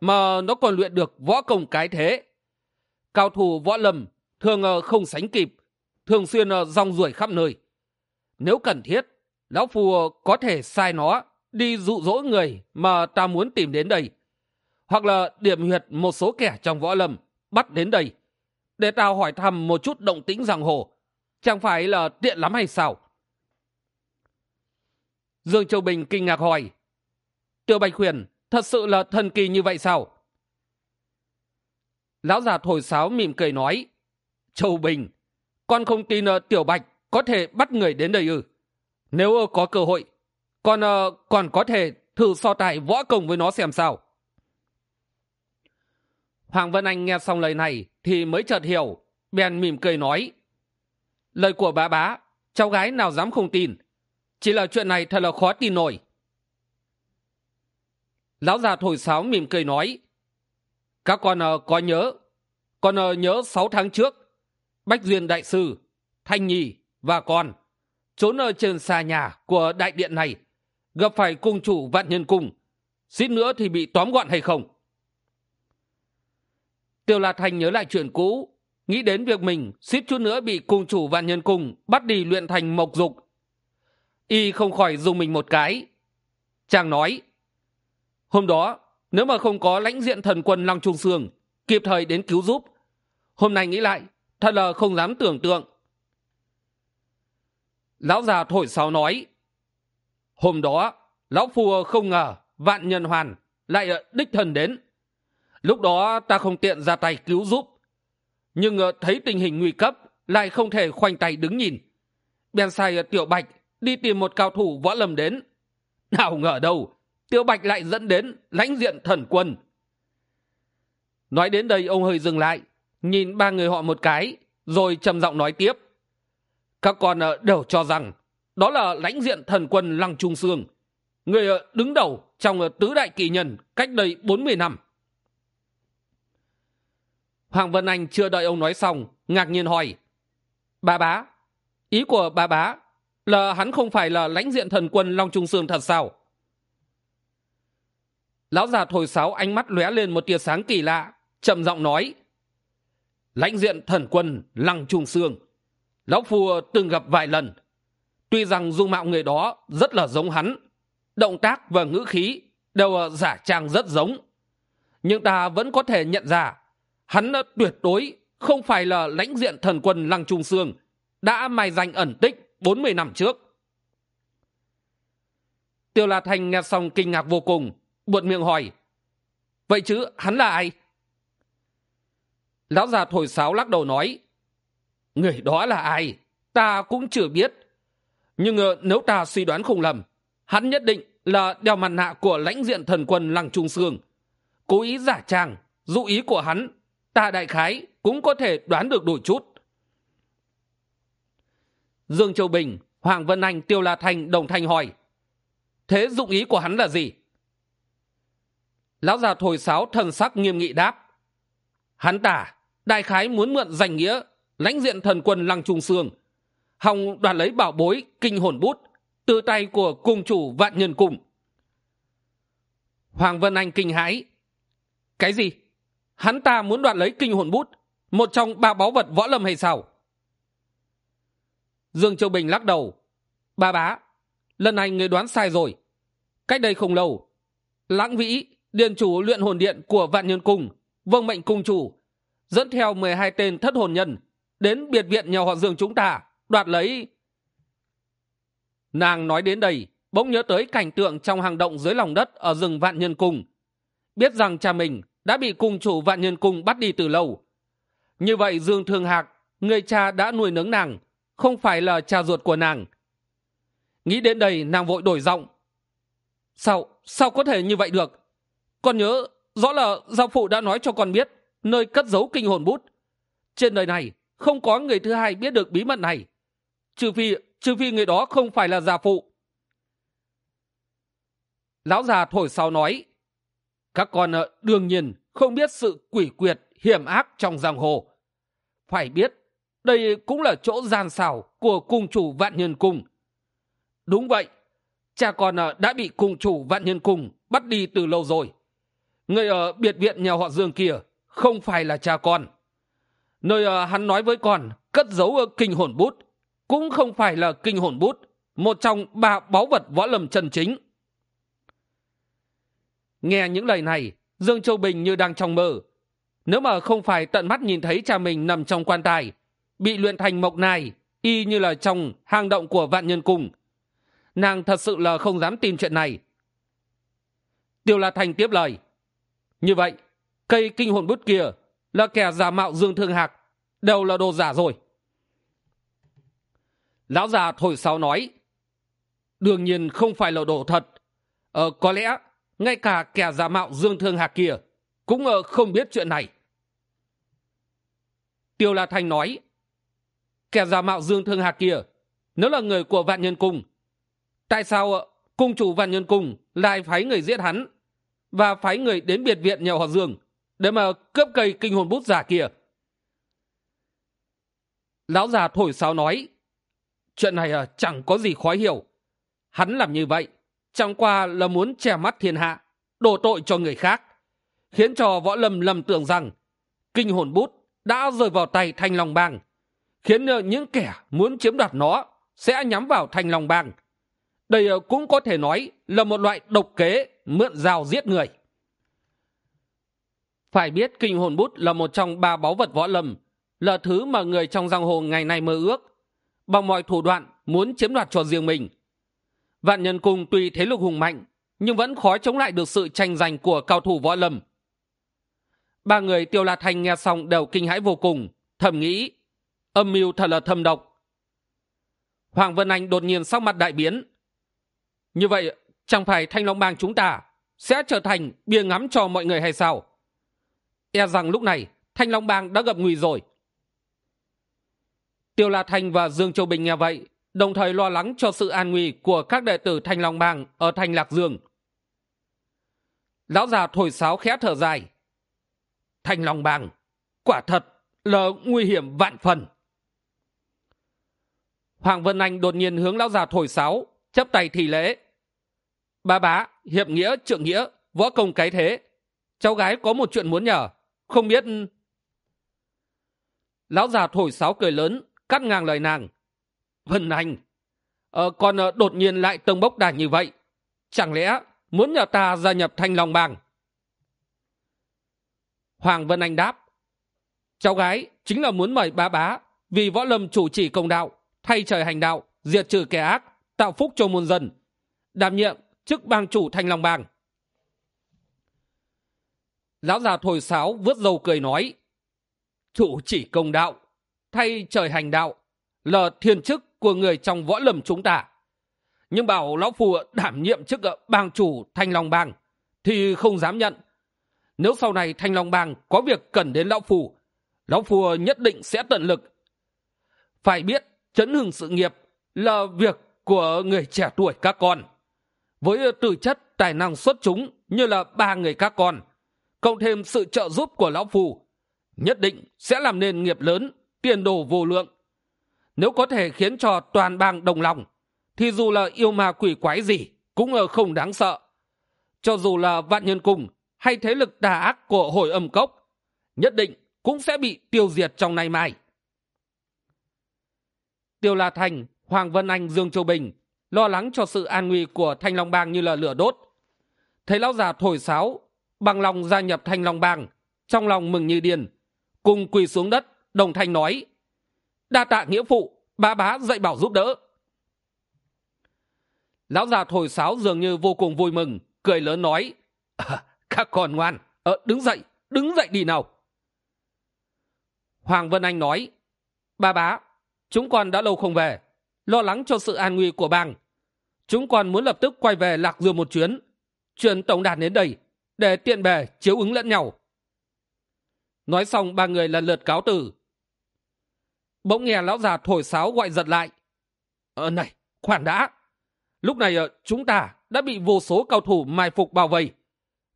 mà nó còn luyện được võ công cái thế. Cao thủ võ lâm thường ờ, không sánh kịp, thường xuyên rong ruổi khắp nơi. Nếu cần thiết, lão phù có thể sai nó đi dụ dỗ người mà ta muốn tìm đến đây hoặc là điểm huyệt một số kẻ trong võ lâm bắt đến đây để tao hỏi thăm một chút động tĩnh giang hồ chẳng phải là tiện lắm hay sao? Dương châu bình kinh ngạc hỏi tiêu bạch huyền thật sự là thần kỳ như vậy sao? Lão già thổi sáo mỉm cười nói châu bình con không tin uh, tiểu bạch có thể bắt người đến đây ư? Nếu uh, có cơ hội con uh, còn có thể thử so tài võ công với nó xem sao hoàng vân anh nghe xong lời này thì mới chợt hiểu, bèn mỉm cười nói. Lời của bà bá, cháu gái nào dám không tin? Chỉ là chuyện này thật là khó tin nổi. Lão già thổi sáo mỉm cười nói. Các con ờ, có nhớ, con ờ, nhớ sáu tháng trước, bách duyên đại sư, thanh nhi và con, trốn ở trên xà nhà của đại điện này, gặp phải cung chủ vạn nhân cung, suýt nữa thì bị tóm gọn hay không? Tiêu la thành nhớ lại chuyện cũ, nghĩ đến việc mình suýt chút nữa bị cung chủ vạn nhân cung bắt đi luyện thành mộc dục. Y không khỏi dùng mình một cái. Chàng nói, hôm đó, nếu mà không có lãnh diện thần quân lăng trung sương kịp thời đến cứu giúp, hôm nay nghĩ lại, thật là không dám tưởng tượng. Lão già thổi sáo nói, hôm đó, lão phùa không ngờ vạn nhân hoàn lại đích thần đến lúc đó ta không tiện ra tay cứu giúp. Nhưng ờ, thấy tình hình nguy cấp, lại không thể khoanh tay đứng nhìn. Bèn sai ờ, tiểu bạch đi tìm một cao thủ võ lâm đến. Nào ngờ đâu, tiểu bạch lại dẫn đến lãnh diện thần quân. Nói đến đây, ông hơi dừng lại, nhìn ba người họ một cái, rồi trầm giọng nói tiếp. Các con ờ, đều cho rằng đó là lãnh diện thần quân lăng trung sương. Người đứng đầu trong tứ đại kỳ nhân cách đây bốn mươi năm hoàng vân anh chưa đợi ông nói xong, ngạc nhiên hỏi, bà bá, ý của bà bá là hắn không phải là lãnh diện thần quân long trung sương thật sao? Lão già thổi sáo, ánh mắt lóe lên một tia sáng kỳ lạ, trầm giọng nói, lãnh diện thần quân lăng trung sương, lão phu từng gặp vài lần. Tuy rằng dung mạo người đó rất là giống hắn, động tác và ngữ khí đều ờ, giả trang rất giống, nhưng ta vẫn có thể nhận ra hắn tuyệt đối không phải là lãnh diện thần quân lăng trung sương, đã mai danh ẩn tích bốn mươi năm trước. Tiêu la thanh nghe xong kinh ngạc vô cùng, buột miệng hỏi, vậy chứ hắn là ai? Lão già thổi sáo lắc đầu nói, người đó là ai? Ta cũng chưa biết. Nhưng ờ, nếu ta suy đoán không lầm, hắn nhất định là đeo mặt nạ của lãnh diện thần quân lăng trung sương. Cố ý giả trang, dụ ý của hắn ta đại khái cũng có thể đoán được đôi chút. Dương châu bình, hoàng vân anh, tiêu la thanh, đồng thanh hỏi, thế dụng ý của hắn là gì? Lão già thổi sáo thần sắc nghiêm nghị đáp, hắn tả đại khái muốn mượn danh nghĩa lãnh diện thần quân lăng trung sương, hòng đoạt lấy bảo bối kinh hồn bút từ tay của cung chủ vạn nhân cùng hoàng vân anh kinh hãi, cái gì? Hắn ta muốn đoạt lấy kinh hồn bút, một trong ba báu vật võ lâm hay sao? Dương châu bình lắc đầu. Ba bá, lần này người đoán sai rồi. Cách đây không lâu, lãng vĩ, điền chủ luyện hồn điện của vạn nhân cung vâng mệnh cung chủ, dẫn theo mười hai tên thất hồn nhân đến biệt viện nhà họ dương chúng ta đoạt lấy. Nàng nói đến đây, bỗng nhớ tới cảnh tượng trong hang động dưới lòng đất ở rừng vạn nhân cung. Biết rằng cha mình đã bị cung chủ vạn nhân cung bắt đi từ lâu. Như vậy dương thương hạc, người cha đã nuôi nấng nàng, không phải là cha ruột của nàng. Nghĩ đến đây, nàng vội đổi giọng. Sao sao có thể như vậy được? Con nhớ, rõ là giao phụ đã nói cho con biết nơi cất giấu kinh hồn bút. Trên đời này, không có người thứ hai biết được bí mật này. Trừ phi trừ phi người đó không phải là già phụ. Lão già thổi sao nói các con ờ, đương nhiên không biết sự quỷ quyệt, hiểm ác trong giang hồ. Phải biết, đây cũng là chỗ gian xảo của cung chủ vạn nhân cung. Đúng vậy, cha con ờ, đã bị cung chủ vạn nhân cung bắt đi từ lâu rồi. Người ở biệt viện nhà họ dương kia không phải là cha con. Nơi ờ, hắn nói với con, cất giấu kinh hồn bút, cũng không phải là kinh hồn bút, một trong ba báu vật võ lâm chân chính nghe những lời này dương châu bình như đang trong mơ. Nếu mà không phải tận mắt nhìn thấy cha mình nằm trong quan tài bị luyện thành mộc nài y như là trong hang động của vạn nhân cung nàng thật sự là không dám tin chuyện này. Tiêu la thành tiếp lời như vậy cây kinh hồn bút kia là kẻ giả mạo dương thương hạc đều là đồ giả rồi? Lão già thổi sáo nói đương nhiên không phải là đồ thật. Ờ, có lẽ ngay cả kẻ giả mạo dương thương hạc kia cũng ờ, không biết chuyện này. Tiêu la thanh nói kẻ giả mạo dương thương hạc kia nếu là người của vạn nhân cung tại sao cung chủ vạn nhân cung lại phái người giết hắn và phái người đến biệt viện nhà họ dương để mà cướp cây kinh hồn bút giả kia? Lão già thổi sáo nói chuyện này à, chẳng có gì khó hiểu. Hắn làm như vậy chẳng qua là muốn che mắt thiên hạ, đổ tội cho người khác, khiến cho võ lâm lầm tưởng rằng kinh hồn bút đã rơi vào tay thanh long bang khiến những kẻ muốn chiếm đoạt nó sẽ nhắm vào thanh long bang đây cũng có thể nói là một loại độc kế mượn dao giết người. Phải biết kinh hồn bút là một trong ba báu vật võ lâm, là thứ mà người trong giang hồ ngày nay mơ ước, bằng mọi thủ đoạn muốn chiếm đoạt cho riêng mình vạn nhân cung tuy thế lực hùng mạnh, nhưng vẫn khó chống lại được sự tranh giành của cao thủ võ lâm. Ba người tiêu la thanh nghe xong đều kinh hãi vô cùng, thầm nghĩ, âm mưu thật là thâm độc. Hoàng vân anh đột nhiên sắc mặt đại biến. Như vậy, chẳng phải thanh long bang chúng ta sẽ trở thành bia ngắm cho mọi người hay sao? E rằng lúc này, thanh long bang đã gặp nguy rồi. Tiêu la thanh và dương châu bình nghe vậy đồng thời lo lắng cho sự an nguy của các đệ tử thanh long bang ở thanh lạc dương. Lão già thổi sáo khẽ thở dài. Thanh long bang, quả thật là nguy hiểm vạn phần. Hoàng vân anh đột nhiên hướng lão già thổi sáo, chấp tay thì lễ. Ba bá, hiệp nghĩa, trượng nghĩa, võ công cái thế. Cháu gái có một chuyện muốn nhờ, không biết. Lão già thổi sáo cười lớn, cắt ngang lời nàng vân anh. Ờ, còn ờ, đột nhiên lại tông bốc đảng như vậy chẳng lẽ muốn nhờ ta gia nhập thanh long bang? Hoàng vân anh đáp cháu gái chính là muốn mời ba bá vì võ lâm chủ trì công đạo thay trời hành đạo diệt trừ kẻ ác tạo phúc cho muôn dân. Đảm nhiệm chức bang chủ thanh long bang. Lão già thổi sáo vớt dầu cười nói chủ chỉ công đạo thay trời hành đạo lờ thiên chức của người trong võ lâm chúng ta. Nhưng bảo lão phù đảm nhiệm chức ờ, bang chủ thanh long bang thì không dám nhận. Nếu sau này thanh long bang có việc cần đến lão phù lão phù nhất định sẽ tận lực. Phải biết, chấn hưng sự nghiệp là việc của người trẻ tuổi các con. Với tư chất, tài năng xuất chúng như là ba người các con, cộng thêm sự trợ giúp của lão phù nhất định sẽ làm nên nghiệp lớn, tiền đồ vô lượng nếu có thể khiến cho toàn bang đồng lòng, thì dù là yêu ma quỷ quái gì cũng không đáng sợ. Cho dù là vạn nhân cung hay thế lực tà ác của hồi âm cốc, nhất định cũng sẽ bị tiêu diệt trong nay mai. Tiêu la thành, hoàng vân anh, dương châu bình lo lắng cho sự an nguy của thanh long bang như là lửa đốt. Thấy lão già thổi sáo, bằng lòng gia nhập thanh long bang, trong lòng mừng như điên, cùng quỳ xuống đất, đồng thanh nói đa tạ nghĩa phụ bá bá dạy bảo giúp đỡ. Lão già thổi sáo dường như vô cùng vui mừng cười lớn nói à, các con ngoan ờ, đứng dậy đứng dậy đi nào. Hoàng vân anh nói ba bá chúng con đã lâu không về lo lắng cho sự an nguy của bang. Chúng con muốn lập tức quay về lạc dương một chuyến chuyển tổng đàn đến đây để tiện bề chiếu ứng lẫn nhau. Nói xong ba người lần lượt cáo từ bỗng nghe lão già thổi sáo gọi giật lại. Ờ này khoản đã. Lúc này ờ, chúng ta đã bị vô số cao thủ mai phục bao vây.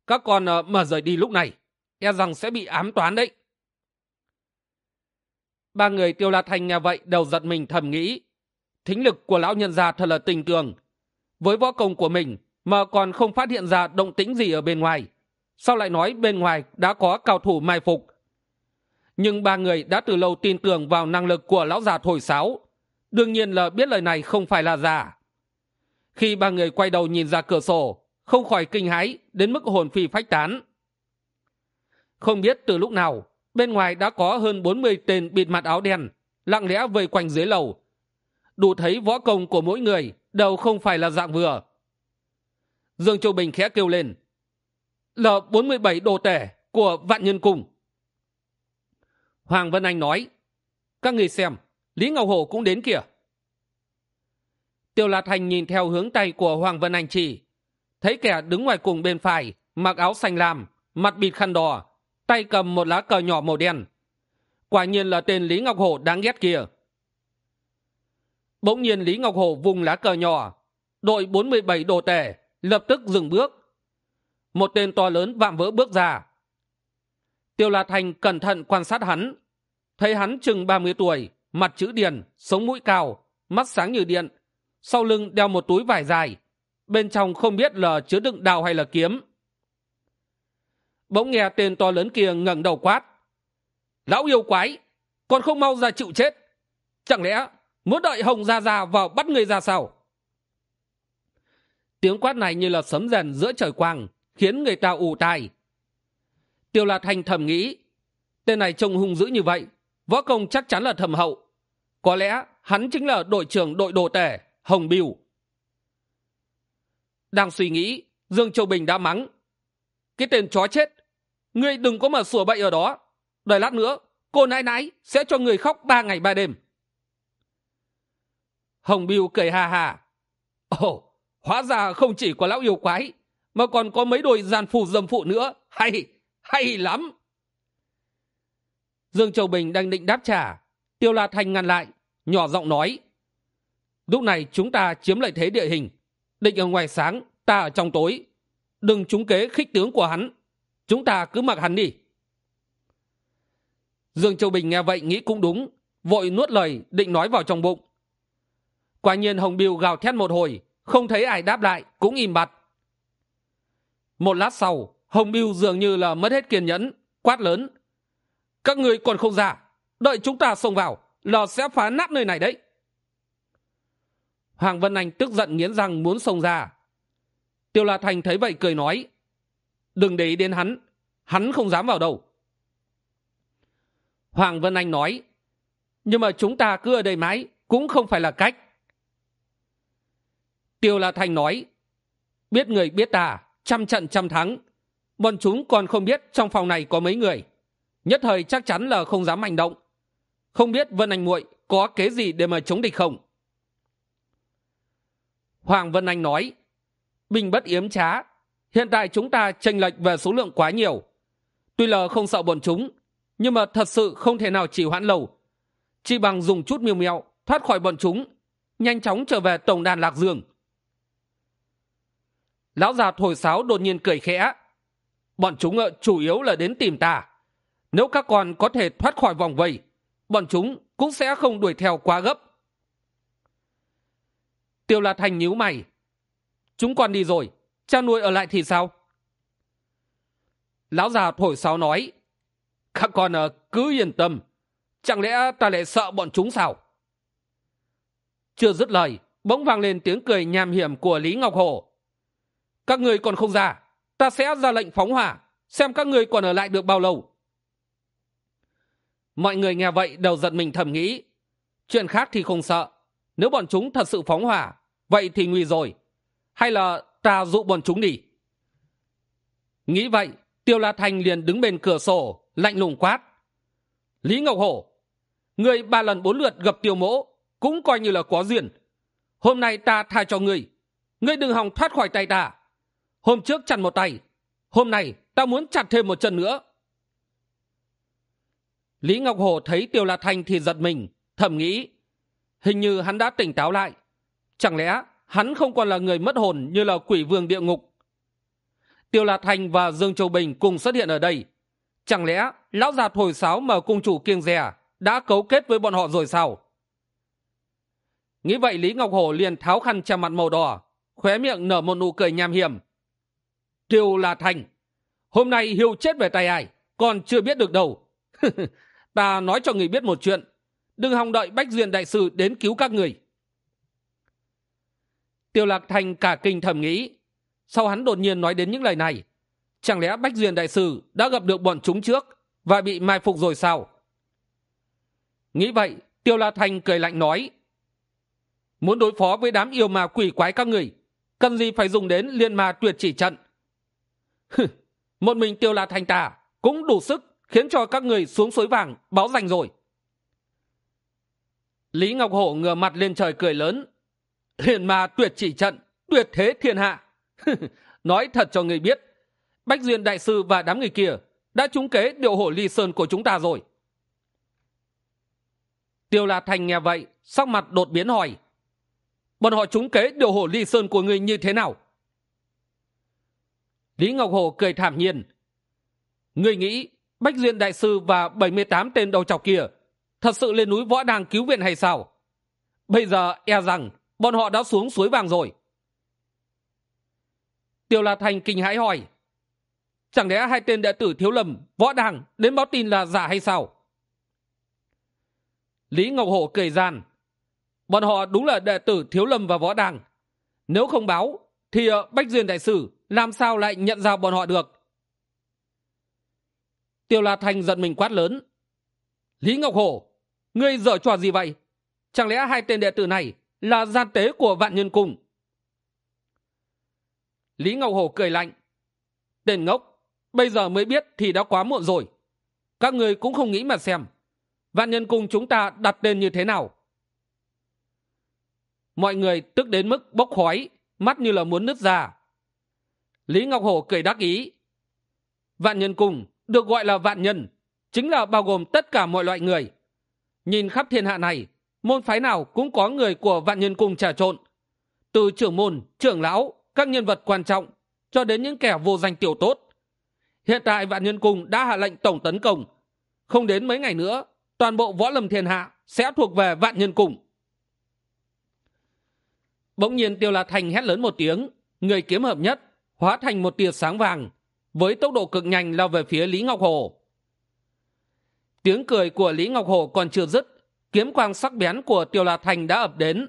Các con ờ, mở mà rời đi lúc này e rằng sẽ bị ám toán đấy. Ba người tiêu la thành nghe vậy, đều giật mình thầm nghĩ. Thính lực của lão nhân gia thật là tình tường. Với võ công của mình mà còn không phát hiện ra động tĩnh gì ở bên ngoài, sao lại nói bên ngoài đã có cao thủ mai phục? Nhưng ba người đã từ lâu tin tưởng vào năng lực của lão già thổi sáo. Đương nhiên là biết lời này không phải là giả. Khi ba người quay đầu nhìn ra cửa sổ, không khỏi kinh hãi đến mức hồn phi phách tán. Không biết từ lúc nào, bên ngoài đã có hơn bốn mươi tên bịt mặt áo đen, lặng lẽ vây quanh dưới lầu. Đủ thấy võ công của mỗi người đều không phải là dạng vừa. Dương châu bình khẽ kêu lên. L bốn mươi bảy đồ tể của vạn nhân cung hoàng vân anh nói, các người xem, lý ngọc hổ cũng đến kìa. Tiêu la thành nhìn theo hướng tay của hoàng vân anh chỉ, thấy kẻ đứng ngoài cùng bên phải, mặc áo xanh lam, mặt bịt khăn đỏ, tay cầm một lá cờ nhỏ màu đen. Quả nhiên là tên lý ngọc hổ đáng ghét kia. Bỗng nhiên lý ngọc hổ vùng lá cờ nhỏ, đội bốn mươi bảy đồ tể lập tức dừng bước. Một tên to lớn vạm vỡ bước ra tiêu la thành cẩn thận quan sát hắn. Thấy hắn chừng ba mươi tuổi, mặt chữ điền, sống mũi cao, mắt sáng như điện, sau lưng đeo một túi vải dài, bên trong không biết là chứa đựng đào hay là kiếm. Bỗng nghe tên to lớn kia ngẩng đầu quát, lão yêu quái còn không mau ra chịu chết. Chẳng lẽ muốn đợi hồng ra ra vào bắt người ra sao? Tiếng quát này như là sấm rèn giữa trời quang, khiến người ta ù tai tiêu lạt hành thầm nghĩ, tên này trông hung dữ như vậy, võ công chắc chắn là thầm hậu. Có lẽ hắn chính là đội trưởng đội đồ tể, hồng biêu. Đang suy nghĩ, dương châu bình đã mắng, cái tên chó chết, ngươi đừng có mà sủa bậy ở đó. Đợi lát nữa, cô nãi nãi sẽ cho người khóc ba ngày ba đêm. Hồng biêu cười hà hà ồ, hóa ra không chỉ có lão yêu quái, mà còn có mấy đôi gian phù dâm phụ nữa. Hay hay lắm. Dương châu bình đang định đáp trả. Tiêu la thanh ngăn lại, nhỏ giọng nói, lúc này chúng ta chiếm lợi thế địa hình. Định ở ngoài sáng, ta ở trong tối. Đừng trúng kế khích tướng của hắn. Chúng ta cứ mặc hắn đi. Dương châu bình nghe vậy nghĩ cũng đúng, vội nuốt lời định nói vào trong bụng. Quả nhiên hồng biêu gào thét một hồi, không thấy ai đáp lại, cũng im bặt. Một lát sau hồng biêu dường như là mất hết kiên nhẫn, quát lớn. Các người còn không ra, đợi chúng ta xông vào là sẽ phá nát nơi này đấy. Hoàng vân anh tức giận nghiến răng muốn xông ra. Tiêu la thành thấy vậy cười nói, đừng để ý đến hắn hắn không dám vào đâu. Hoàng vân anh nói, nhưng mà chúng ta cứ ở đây mãi cũng không phải là cách. Tiêu la thành nói, biết người biết ta, trăm trận trăm thắng bọn chúng còn không biết trong phòng này có mấy người. Nhất thời chắc chắn là không dám hành động. Không biết vân anh muội có kế gì để mà chống địch không? Hoàng vân anh nói, bình bất yếm trá, hiện tại chúng ta tranh lệch về số lượng quá nhiều. Tuy là không sợ bọn chúng, nhưng mà thật sự không thể nào chỉ hoãn lâu. Chỉ bằng dùng chút miêu mèo thoát khỏi bọn chúng, nhanh chóng trở về tổng đàn lạc dương. Lão già thổi sáo đột nhiên cười khẽ bọn chúng ờ, chủ yếu là đến tìm ta. Nếu các con có thể thoát khỏi vòng vây, bọn chúng cũng sẽ không đuổi theo quá gấp. Tiêu la thành nhíu mày. Chúng con đi rồi, cha nuôi ở lại thì sao? Lão già thổi sáo nói. Các con ờ, cứ yên tâm. Chẳng lẽ ta lại sợ bọn chúng sao? Chưa dứt lời, bỗng vang lên tiếng cười nham hiểm của lý ngọc hổ các người còn không ra ta sẽ ra lệnh phóng hỏa, xem các người còn ở lại được bao lâu. Mọi người nghe vậy đều giận mình thầm nghĩ. Chuyện khác thì không sợ. Nếu bọn chúng thật sự phóng hỏa, vậy thì nguy rồi. Hay là ta dụ bọn chúng đi. Nghĩ vậy, tiêu la thành liền đứng bên cửa sổ, lạnh lùng quát. Lý ngọc hổ, người ba lần bốn lượt gặp tiêu mỗ cũng coi như là có duyên. Hôm nay ta tha cho người ngươi đừng hòng thoát khỏi tay ta hôm trước chặt một tay. Hôm nay ta muốn chặt thêm một chân nữa. Lý ngọc hồ thấy tiêu la thanh thì giật mình, thầm nghĩ, hình như hắn đã tỉnh táo lại. Chẳng lẽ hắn không còn là người mất hồn như là quỷ vương địa ngục? Tiêu la thanh và dương châu bình cùng xuất hiện ở đây. Chẳng lẽ lão già thổi sáo mà cung chủ kiêng rè đã cấu kết với bọn họ rồi sao? Nghĩ vậy lý ngọc hổ liền tháo khăn che mặt màu đỏ, khóe miệng nở một nụ cười nham hiểm tiêu la thành. Hôm nay hiêu chết về tay ai, còn chưa biết được đâu. Ta nói cho người biết một chuyện. Đừng hòng đợi bách duyên đại sư đến cứu các người. Tiêu lạc thành cả kinh thầm nghĩ. Sau hắn đột nhiên nói đến những lời này, chẳng lẽ bách duyên đại sư đã gặp được bọn chúng trước và bị mai phục rồi sao? Nghĩ vậy, tiêu la thành cười lạnh nói, muốn đối phó với đám yêu ma quỷ quái các người, cần gì phải dùng đến liên ma tuyệt chỉ trận? Một mình tiêu la thành ta cũng đủ sức khiến cho các người xuống suối vàng báo danh rồi. Lý ngọc hổ ngửa mặt lên trời cười lớn. Hiền ma tuyệt chỉ trận, tuyệt thế thiên hạ. Nói thật cho người biết, bách duyên đại sư và đám người kia đã trúng kế điệu hổ ly sơn của chúng ta rồi. Tiêu la thành nghe vậy, sắc mặt đột biến hỏi, bọn họ trúng kế điệu hổ ly sơn của người như thế nào? Lý ngọc hồ cười thảm nhiên. Người nghĩ bách duyên đại sư và bảy mươi tám tên đầu chọc kia thật sự lên núi võ đàng cứu viện hay sao? Bây giờ e rằng bọn họ đã xuống suối vàng rồi. Tiêu la thành kinh hãi hỏi, chẳng lẽ hai tên đệ tử thiếu lầm võ đàng đến báo tin là giả hay sao? Lý ngọc hổ cười gian, bọn họ đúng là đệ tử thiếu lâm và võ đàng. Nếu không báo thì ờ, bách duyên đại sử, làm sao lại nhận ra bọn họ được? Tiêu la thành giận mình quát lớn. Lý ngọc hổ, ngươi dở trò gì vậy? Chẳng lẽ hai tên đệ tử này là gian tế của vạn nhân cung? Lý ngọc hổ cười lạnh. Tên ngốc, bây giờ mới biết thì đã quá muộn rồi. Các người cũng không nghĩ mà xem, vạn nhân cung chúng ta đặt tên như thế nào. Mọi người tức đến mức bốc khói mắt như là muốn nứt ra. Lý ngọc hổ cười đắc ý. Vạn nhân cung, được gọi là vạn nhân, chính là bao gồm tất cả mọi loại người. Nhìn khắp thiên hạ này, môn phái nào cũng có người của vạn nhân cung trà trộn. Từ trưởng môn, trưởng lão, các nhân vật quan trọng, cho đến những kẻ vô danh tiểu tốt. Hiện tại vạn nhân cung đã hạ lệnh tổng tấn công. Không đến mấy ngày nữa, toàn bộ võ lâm thiên hạ sẽ thuộc về vạn nhân cung bỗng nhiên tiêu la thành hét lớn một tiếng, người kiếm hợp nhất, hóa thành một tia sáng vàng, với tốc độ cực nhanh lao về phía lý ngọc hồ. Tiếng cười của lý ngọc hồ còn chưa dứt, kiếm quang sắc bén của tiêu la thành đã ập đến.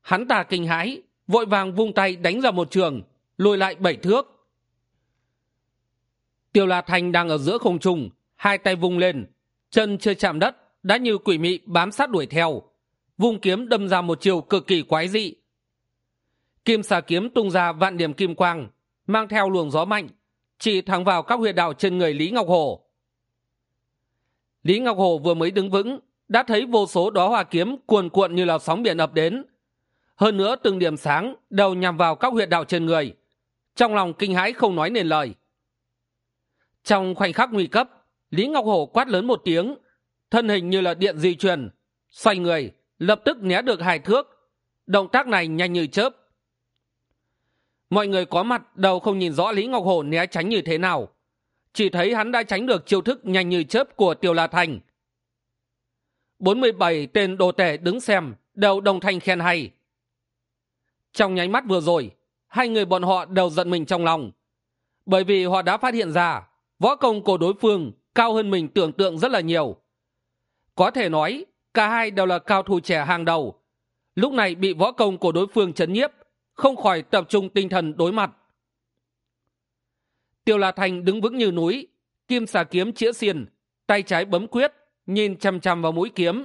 Hắn ta kinh hãi, vội vàng vung tay đánh ra một trường, lùi lại bảy thước. Tiêu la thành đang ở giữa không trung, hai tay vung lên, chân chưa chạm đất, đã như quỷ mị bám sát đuổi theo. Vung kiếm đâm ra một chiều cực kỳ quái dị kim xà kiếm tung ra vạn điểm kim quang, mang theo luồng gió mạnh, chỉ thẳng vào các huyệt đạo trên người lý ngọc hồ. Lý ngọc hồ vừa mới đứng vững, đã thấy vô số đó hoa kiếm cuồn cuộn như là sóng biển ập đến. Hơn nữa từng điểm sáng đều nhằm vào các huyệt đạo trên người, trong lòng kinh hãi không nói nên lời. Trong khoảnh khắc nguy cấp, lý ngọc hổ quát lớn một tiếng, thân hình như là điện di chuyển, xoay người, lập tức né được hai thước. Động tác này nhanh như chớp mọi người có mặt, đầu không nhìn rõ lý ngọc hổ né tránh như thế nào. Chỉ thấy hắn đã tránh được chiêu thức nhanh như chớp của tiêu la thành. Bốn mươi bảy, tên đồ tể đứng xem đều đồng thanh khen hay. Trong nháy mắt vừa rồi, hai người bọn họ đều giận mình trong lòng. Bởi vì họ đã phát hiện ra, võ công của đối phương cao hơn mình tưởng tượng rất là nhiều. Có thể nói, cả hai đều là cao thủ trẻ hàng đầu. Lúc này bị võ công của đối phương chấn nhiếp không khỏi tập trung tinh thần đối mặt. Tiêu la thành đứng vững như núi, kim xà kiếm chĩa xiên tay trái bấm quyết, nhìn chằm chằm vào mũi kiếm.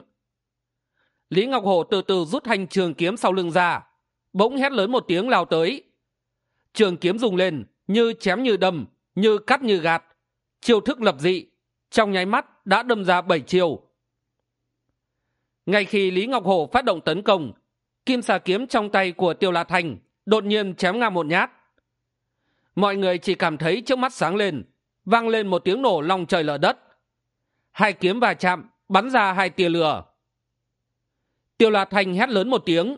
Lý ngọc hổ từ từ rút hành trường kiếm sau lưng ra, bỗng hét lớn một tiếng lao tới. Trường kiếm dùng lên, như chém như đâm, như cắt như gạt. Chiêu thức lập dị, trong nháy mắt đã đâm ra bảy chiều ngay khi lý ngọc hổ phát động tấn công kim xà kiếm trong tay của tiêu la thành, đột nhiên chém ngang một nhát. Mọi người chỉ cảm thấy trước mắt sáng lên, vang lên một tiếng nổ long trời lở đất. Hai kiếm va chạm, bắn ra hai tia lửa. Tiêu la thành hét lớn một tiếng,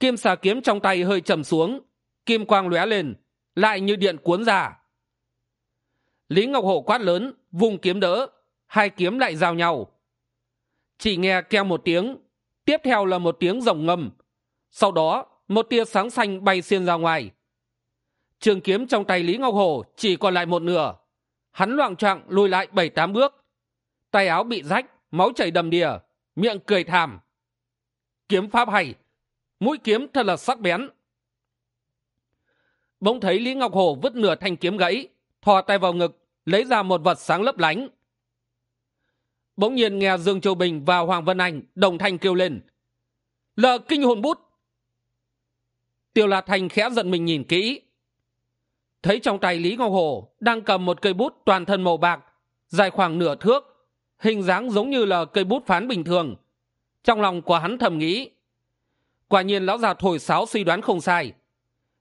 kim xà kiếm trong tay hơi trầm xuống, kim quang lóe lên, lại như điện cuốn ra. Lý ngọc hổ quát lớn vùng kiếm đỡ, hai kiếm lại giao nhau. Chỉ nghe keo một tiếng, tiếp theo là một tiếng rồng ngầm sau đó, một tia sáng xanh bay xiên ra ngoài. Trường kiếm trong tay lý ngọc hổ chỉ còn lại một nửa. Hắn loạng choạng lùi lại bảy tám bước. Tay áo bị rách, máu chảy đầm đìa, miệng cười thảm. Kiếm pháp hay, mũi kiếm thật là sắc bén. Bỗng thấy lý ngọc hồ vứt nửa thanh kiếm gãy, thò tay vào ngực, lấy ra một vật sáng lấp lánh. Bỗng nhiên nghe dương châu bình và hoàng vân anh đồng thanh kêu lên. Là kinh hồn bút tiêu la Thành khẽ giận mình nhìn kỹ. Thấy trong tay lý ngọc hồ đang cầm một cây bút toàn thân màu bạc, dài khoảng nửa thước, hình dáng giống như là cây bút phán bình thường. Trong lòng của hắn thầm nghĩ, quả nhiên lão già thổi sáo suy đoán không sai.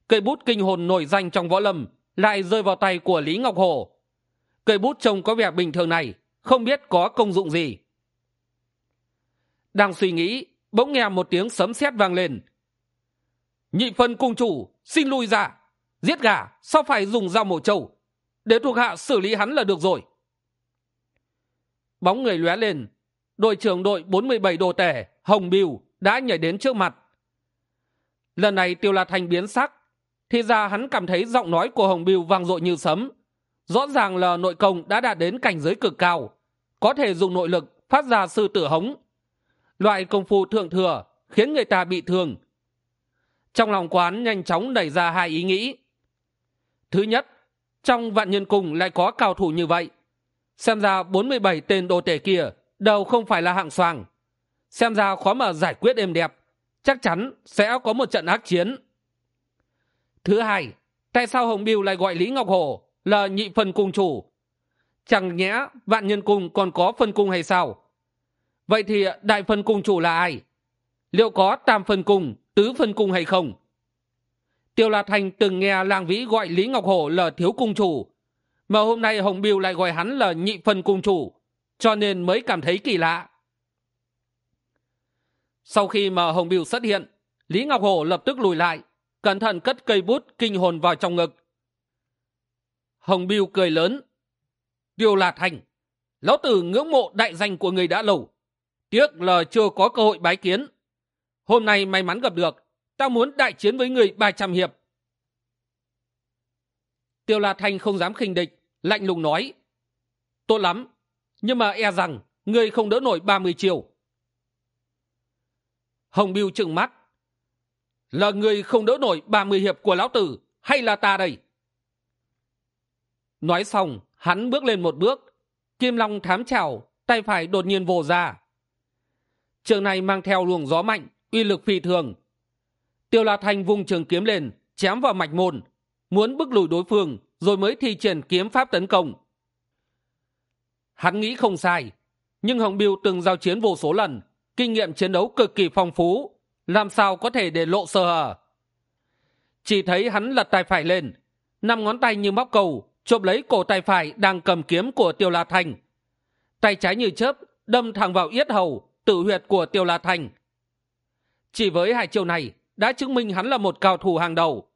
Cây bút kinh hồn nổi danh trong võ lâm lại rơi vào tay của lý ngọc hồ. Cây bút trông có vẻ bình thường này, không biết có công dụng gì. Đang suy nghĩ, bỗng nghe một tiếng sấm sét vang lên nhị phân cung chủ, xin lui ra. Giết gà, sao phải dùng dao mổ trâu để thuộc hạ xử lý hắn là được rồi. Bóng người lóe lên. Đội trưởng đội bốn mươi bảy đồ tể, hồng biêu đã nhảy đến trước mặt. Lần này tiêu là thành biến sắc. Thì ra hắn cảm thấy giọng nói của hồng biêu vang dội như sấm. Rõ ràng là nội công đã đạt đến cảnh giới cực cao. Có thể dùng nội lực phát ra sư tử hống. Loại công phu thượng thừa khiến người ta bị thương trong lòng quán nhanh chóng đẩy ra hai ý nghĩ. Thứ nhất, trong vạn nhân cùng lại có cao thủ như vậy. Xem ra bốn mươi bảy tên đồ tể kia đều không phải là hạng xoàng. Xem ra khó mà giải quyết êm đẹp. Chắc chắn sẽ có một trận ác chiến. Thứ hai, tại sao hồng biêu lại gọi lý ngọc hồ là nhị phần cung chủ? Chẳng nhẽ vạn nhân cung còn có phân cung hay sao? Vậy thì đại phần cung chủ là ai? Liệu có tam phần cung tứ phân cung hay không? Tiêu la thành từng nghe lang vĩ gọi lý ngọc hổ là thiếu cung chủ, mà hôm nay hồng biêu lại gọi hắn là nhị phân cung chủ, cho nên mới cảm thấy kỳ lạ. Sau khi mà hồng biêu xuất hiện, lý ngọc hổ lập tức lùi lại, cẩn thận cất cây bút kinh hồn vào trong ngực. Hồng biêu cười lớn, tiêu la thành, lão tử ngưỡng mộ đại danh của người đã lâu, tiếc là chưa có cơ hội bái kiến hôm nay may mắn gặp được. Ta muốn đại chiến với người ba trăm hiệp. Tiêu la thanh không dám khinh địch, lạnh lùng nói, tốt lắm, nhưng mà e rằng người không đỡ nổi ba mươi chiều. Hồng biêu trừng mắt, là người không đỡ nổi ba mươi hiệp của lão tử hay là ta đây? Nói xong, hắn bước lên một bước, kim long thám trào tay phải đột nhiên vồ ra. Trường này mang theo luồng gió mạnh uy lực phi thường. Tiêu la thanh vung trường kiếm lên, chém vào mạch môn, muốn bức lùi đối phương, rồi mới thi triển kiếm pháp tấn công. Hắn nghĩ không sai, nhưng hồng biêu từng giao chiến vô số lần, kinh nghiệm chiến đấu cực kỳ phong phú, làm sao có thể để lộ sơ hở? Chỉ thấy hắn lật tay phải lên, năm ngón tay như móc cầu, chộp lấy cổ tay phải đang cầm kiếm của tiêu la thành tay trái như chớp, đâm thẳng vào yết hầu, tử huyệt của tiêu la thành chỉ với hai chiêu này, đã chứng minh hắn là một cao thủ hàng đầu.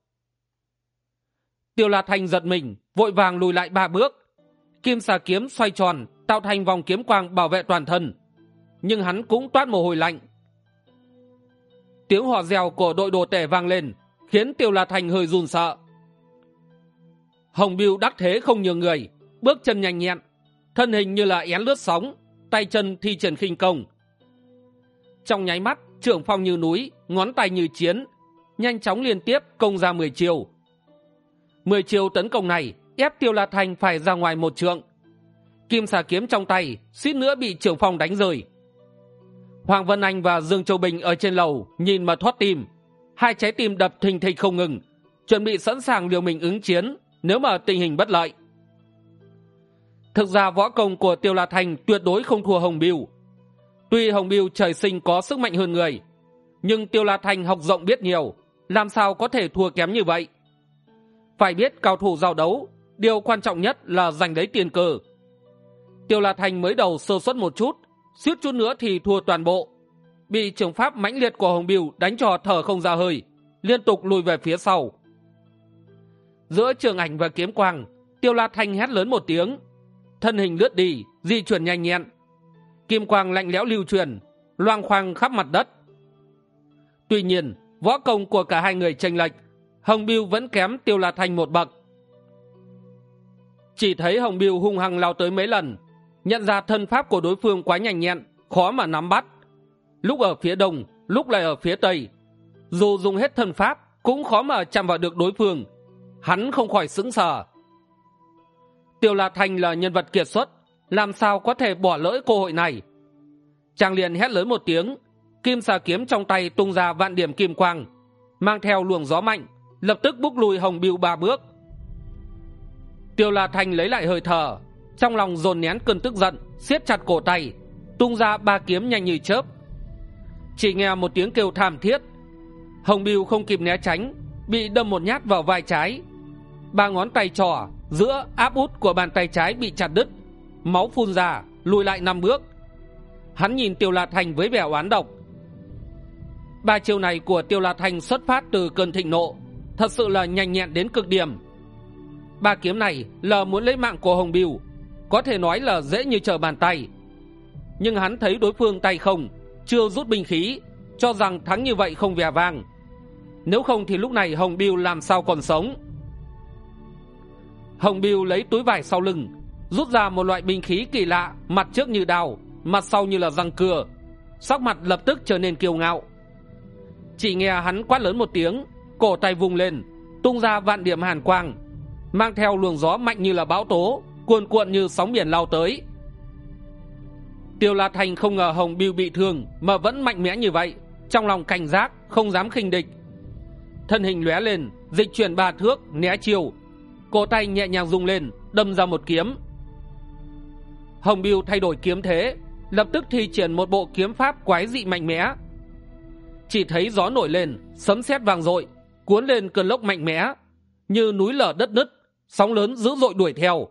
Tiêu la thành giật mình, vội vàng lùi lại ba bước. Kim xà kiếm xoay tròn, tạo thành vòng kiếm quang bảo vệ toàn thân. Nhưng hắn cũng toát mồ hôi lạnh. Tiếng hò reo của đội đồ tể vang lên, khiến tiêu la thành hơi run sợ. Hồng biêu đắc thế không nhường người, bước chân nhanh nhẹn, thân hình như là én lướt sóng, tay chân thi triển khinh công. Trong nháy mắt trưởng phong như núi, ngón tay như chiến, nhanh chóng liên tiếp công ra mười chiều. Mười chiều tấn công này, ép tiêu la thành phải ra ngoài một trượng. Kim xà kiếm trong tay, suýt nữa bị trưởng phong đánh rời hoàng vân anh và dương châu bình ở trên lầu, nhìn mà thoát tim. Hai trái tim đập thình thịch không ngừng, chuẩn bị sẵn sàng liều mình ứng chiến nếu mà tình hình bất lợi. Thực ra võ công của tiêu la thành tuyệt đối không thua hồng biêu tuy hồng biêu trời sinh có sức mạnh hơn người, nhưng tiêu la thành học rộng biết nhiều, làm sao có thể thua kém như vậy? Phải biết cao thủ giao đấu, điều quan trọng nhất là giành lấy tiền cờ. Tiêu la thành mới đầu sơ suất một chút, suýt chút nữa thì thua toàn bộ. Bị trường pháp mãnh liệt của hồng biêu đánh cho thở không ra hơi, liên tục lùi về phía sau. Giữa trường ảnh và kiếm quang, tiêu la thanh hét lớn một tiếng, thân hình lướt đi, di chuyển nhanh nhẹn kim quang lạnh lẽo lưu truyền, loang khoang khắp mặt đất. Tuy nhiên, võ công của cả hai người tranh lệch, hồng biêu vẫn kém tiêu la thanh một bậc. Chỉ thấy hồng biêu hung hăng lao tới mấy lần, nhận ra thân pháp của đối phương quá nhanh nhẹn, khó mà nắm bắt. Lúc ở phía đông, lúc lại ở phía tây, dù dùng hết thân pháp cũng khó mà chạm vào được đối phương. Hắn không khỏi sững sờ. Tiêu la Thanh là nhân vật kiệt xuất làm sao có thể bỏ lỡ cơ hội này? Chàng liền hét lớn một tiếng, kim xà kiếm trong tay tung ra vạn điểm kim quang, mang theo luồng gió mạnh, lập tức búc lùi hồng biêu ba bước. Tiêu la thành lấy lại hơi thở, trong lòng dồn nén cơn tức giận, siết chặt cổ tay, tung ra ba kiếm nhanh như chớp. Chỉ nghe một tiếng kêu thảm thiết, hồng biêu không kịp né tránh, bị đâm một nhát vào vai trái. Ba ngón tay trỏ giữa áp út của bàn tay trái bị chặt đứt máu phun ra, lùi lại năm bước. Hắn nhìn tiêu Lạt thành với vẻ oán độc. Ba chiêu này của tiêu Lạt thành xuất phát từ cơn thịnh nộ, thật sự là nhanh nhẹn đến cực điểm. Ba kiếm này là muốn lấy mạng của hồng biêu, có thể nói là dễ như trở bàn tay. Nhưng hắn thấy đối phương tay không, chưa rút binh khí, cho rằng thắng như vậy không vẻ vang. Nếu không thì lúc này hồng biêu làm sao còn sống? Hồng biêu lấy túi vải sau lưng rút ra một loại binh khí kỳ lạ, mặt trước như đào mặt sau như là răng cưa. Sắc mặt lập tức trở nên kiêu ngạo. Chỉ nghe hắn quát lớn một tiếng, cổ tay vùng lên, tung ra vạn điểm hàn quang, mang theo luồng gió mạnh như là bão tố, cuồn cuộn như sóng biển lao tới. Tiêu la thành không ngờ hồng biêu bị thương mà vẫn mạnh mẽ như vậy, trong lòng cảnh giác, không dám khinh địch. Thân hình lóe lên, dịch chuyển ba thước, né chiều cổ tay nhẹ nhàng rung lên, đâm ra một kiếm hồng biêu thay đổi kiếm thế, lập tức thi triển một bộ kiếm pháp quái dị mạnh mẽ. Chỉ thấy gió nổi lên, sấm sét vang dội, cuốn lên cơn lốc mạnh mẽ, như núi lở đất nứt, sóng lớn dữ dội đuổi theo.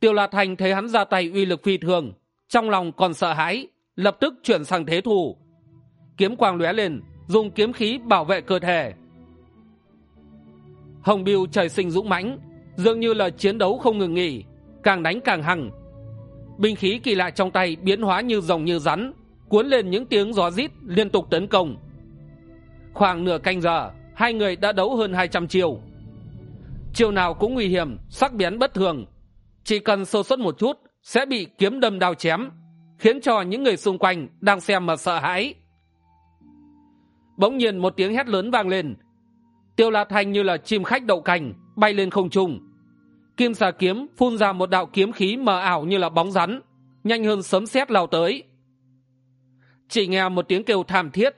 Tiêu la thành thấy hắn ra tay uy lực phi thường, trong lòng còn sợ hãi, lập tức chuyển sang thế thù. Kiếm quang lóe lên, dùng kiếm khí bảo vệ cơ thể. Hồng biêu trời sinh dũng mãnh, dường như là chiến đấu không ngừng nghỉ càng đánh càng hằng. Binh khí kỳ lạ trong tay biến hóa như rồng như rắn, cuốn lên những tiếng gió rít liên tục tấn công. Khoảng nửa canh giờ, hai người đã đấu hơn hai trăm chiều chiều nào cũng nguy hiểm, sắc bén bất thường. Chỉ cần sơ suất một chút, sẽ bị kiếm đâm đao chém, khiến cho những người xung quanh đang xem mà sợ hãi. Bỗng nhiên một tiếng hét lớn vang lên. Tiêu la thành như là chim khách đậu cành, bay lên không trung kim xà kiếm phun ra một đạo kiếm khí mờ ảo như là bóng rắn, nhanh hơn sấm sét lao tới. Chỉ nghe một tiếng kêu thảm thiết,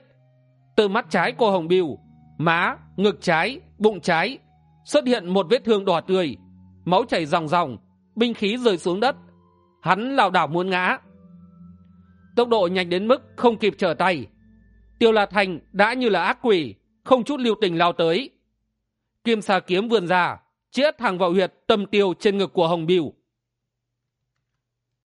từ mắt trái của hồng biêu má, ngực trái, bụng trái, xuất hiện một vết thương đỏ tươi, máu chảy ròng ròng, binh khí rơi xuống đất. Hắn lảo đảo muốn ngã. Tốc độ nhanh đến mức không kịp trở tay. Tiêu la thành đã như là ác quỷ, không chút lưu tình lao tới. Kim xà kiếm vươn ra chĩa thẳng vào huyệt tâm tiêu trên ngực của hồng Biểu.